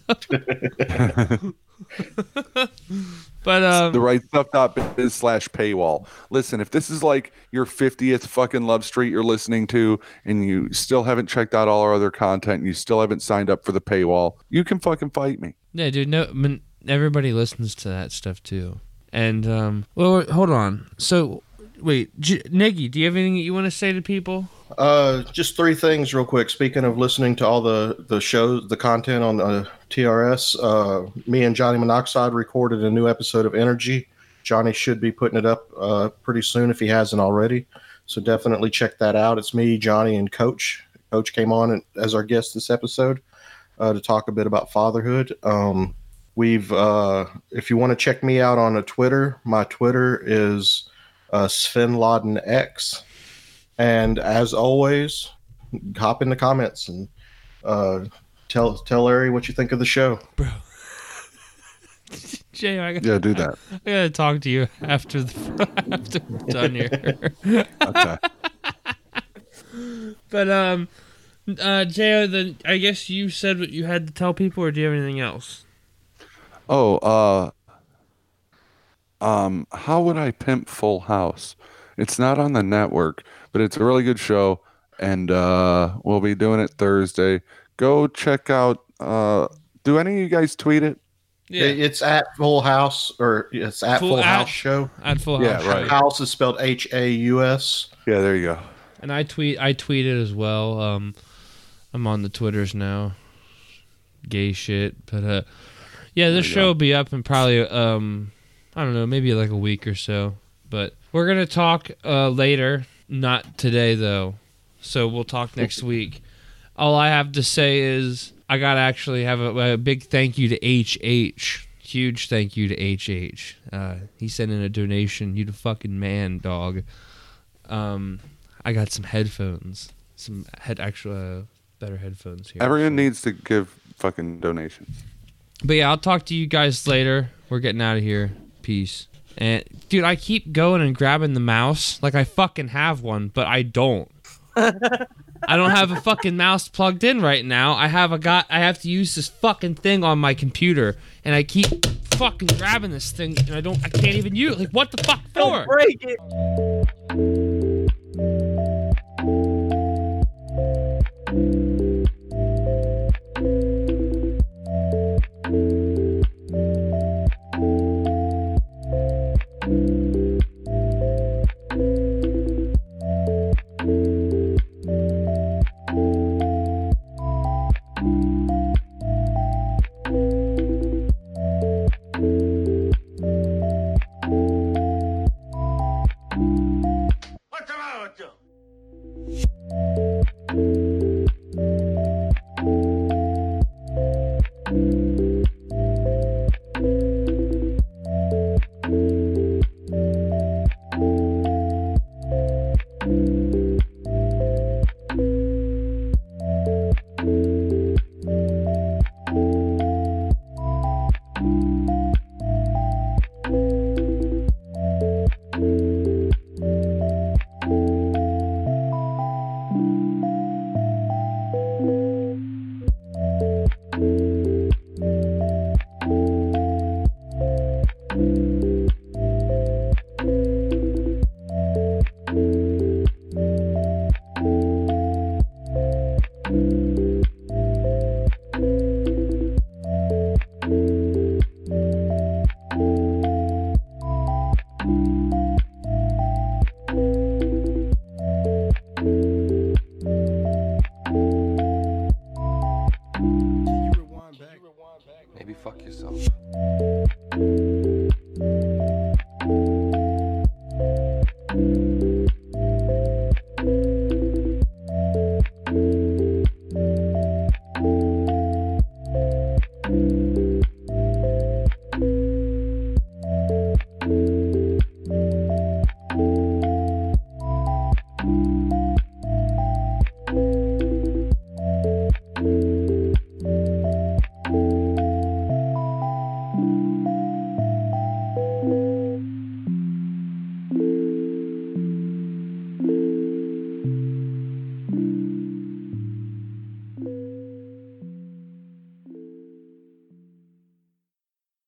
but um, the right stuff dot biz slash paywall. Listen, if this is like your 50th fucking love street you're listening to and you still haven't checked out all our other content and you still haven't signed up for the paywall, you can fucking fight me. Yeah, dude. No, I mean, everybody listens to that stuff too. And um, well, wait, hold on. So, wait, J- Niggy, do you have anything that you want to say to people? Uh, just three things real quick. Speaking of listening to all the the shows, the content on uh, TRS, uh, me and Johnny Monoxide recorded a new episode of Energy. Johnny should be putting it up uh, pretty soon if he hasn't already. So definitely check that out. It's me, Johnny, and Coach. Coach came on as our guest this episode uh, to talk a bit about fatherhood. Um, we've, uh, if you want to check me out on a Twitter, my Twitter is uh, Sven Laden X. And as always, hop in the comments and uh, tell tell Larry what you think of the show. Bro. Jay, I got, Yeah, do that. I gotta talk to you after the after we're done here. Okay. but um, uh, Jay, the I guess you said what you had to tell people, or do you have anything else? Oh, uh um how would I pimp Full Haus? It's not on the network, but it's a really good show and uh we'll be doing it Thursday. Go check out uh do any of you guys tweet it? It- It's at Full Haus or it's at Full Full, Out- House Show. At Full Yeah, House. right. House is spelled H A U S. Yeah, there you go. And I tweet I tweet it as well. Um, I'm on the Twitters now. Gay shit, but uh, yeah, this show go. will be up in probably um, I don't know, maybe like a week or so. But we're gonna talk uh later, not today though. So we'll talk next week. All I have to say is I gotta actually have a, a big thank you to HH. Huge thank you to HH. Uh, he sent in a donation. You the fucking man, dog. Um, I got some headphones, some head actual uh, better headphones here. Everyone needs to give fucking donations. But yeah, I'll talk to you guys later. We're getting out of here. Peace. And dude, I keep going and grabbing the mouse like I fucking have one, but I don't. I don't have a fucking mouse plugged in right now. I have a got I have to use this fucking thing on my computer and I keep fucking grabbing this thing and I don't I can't even use it. Like what the fuck for? break it.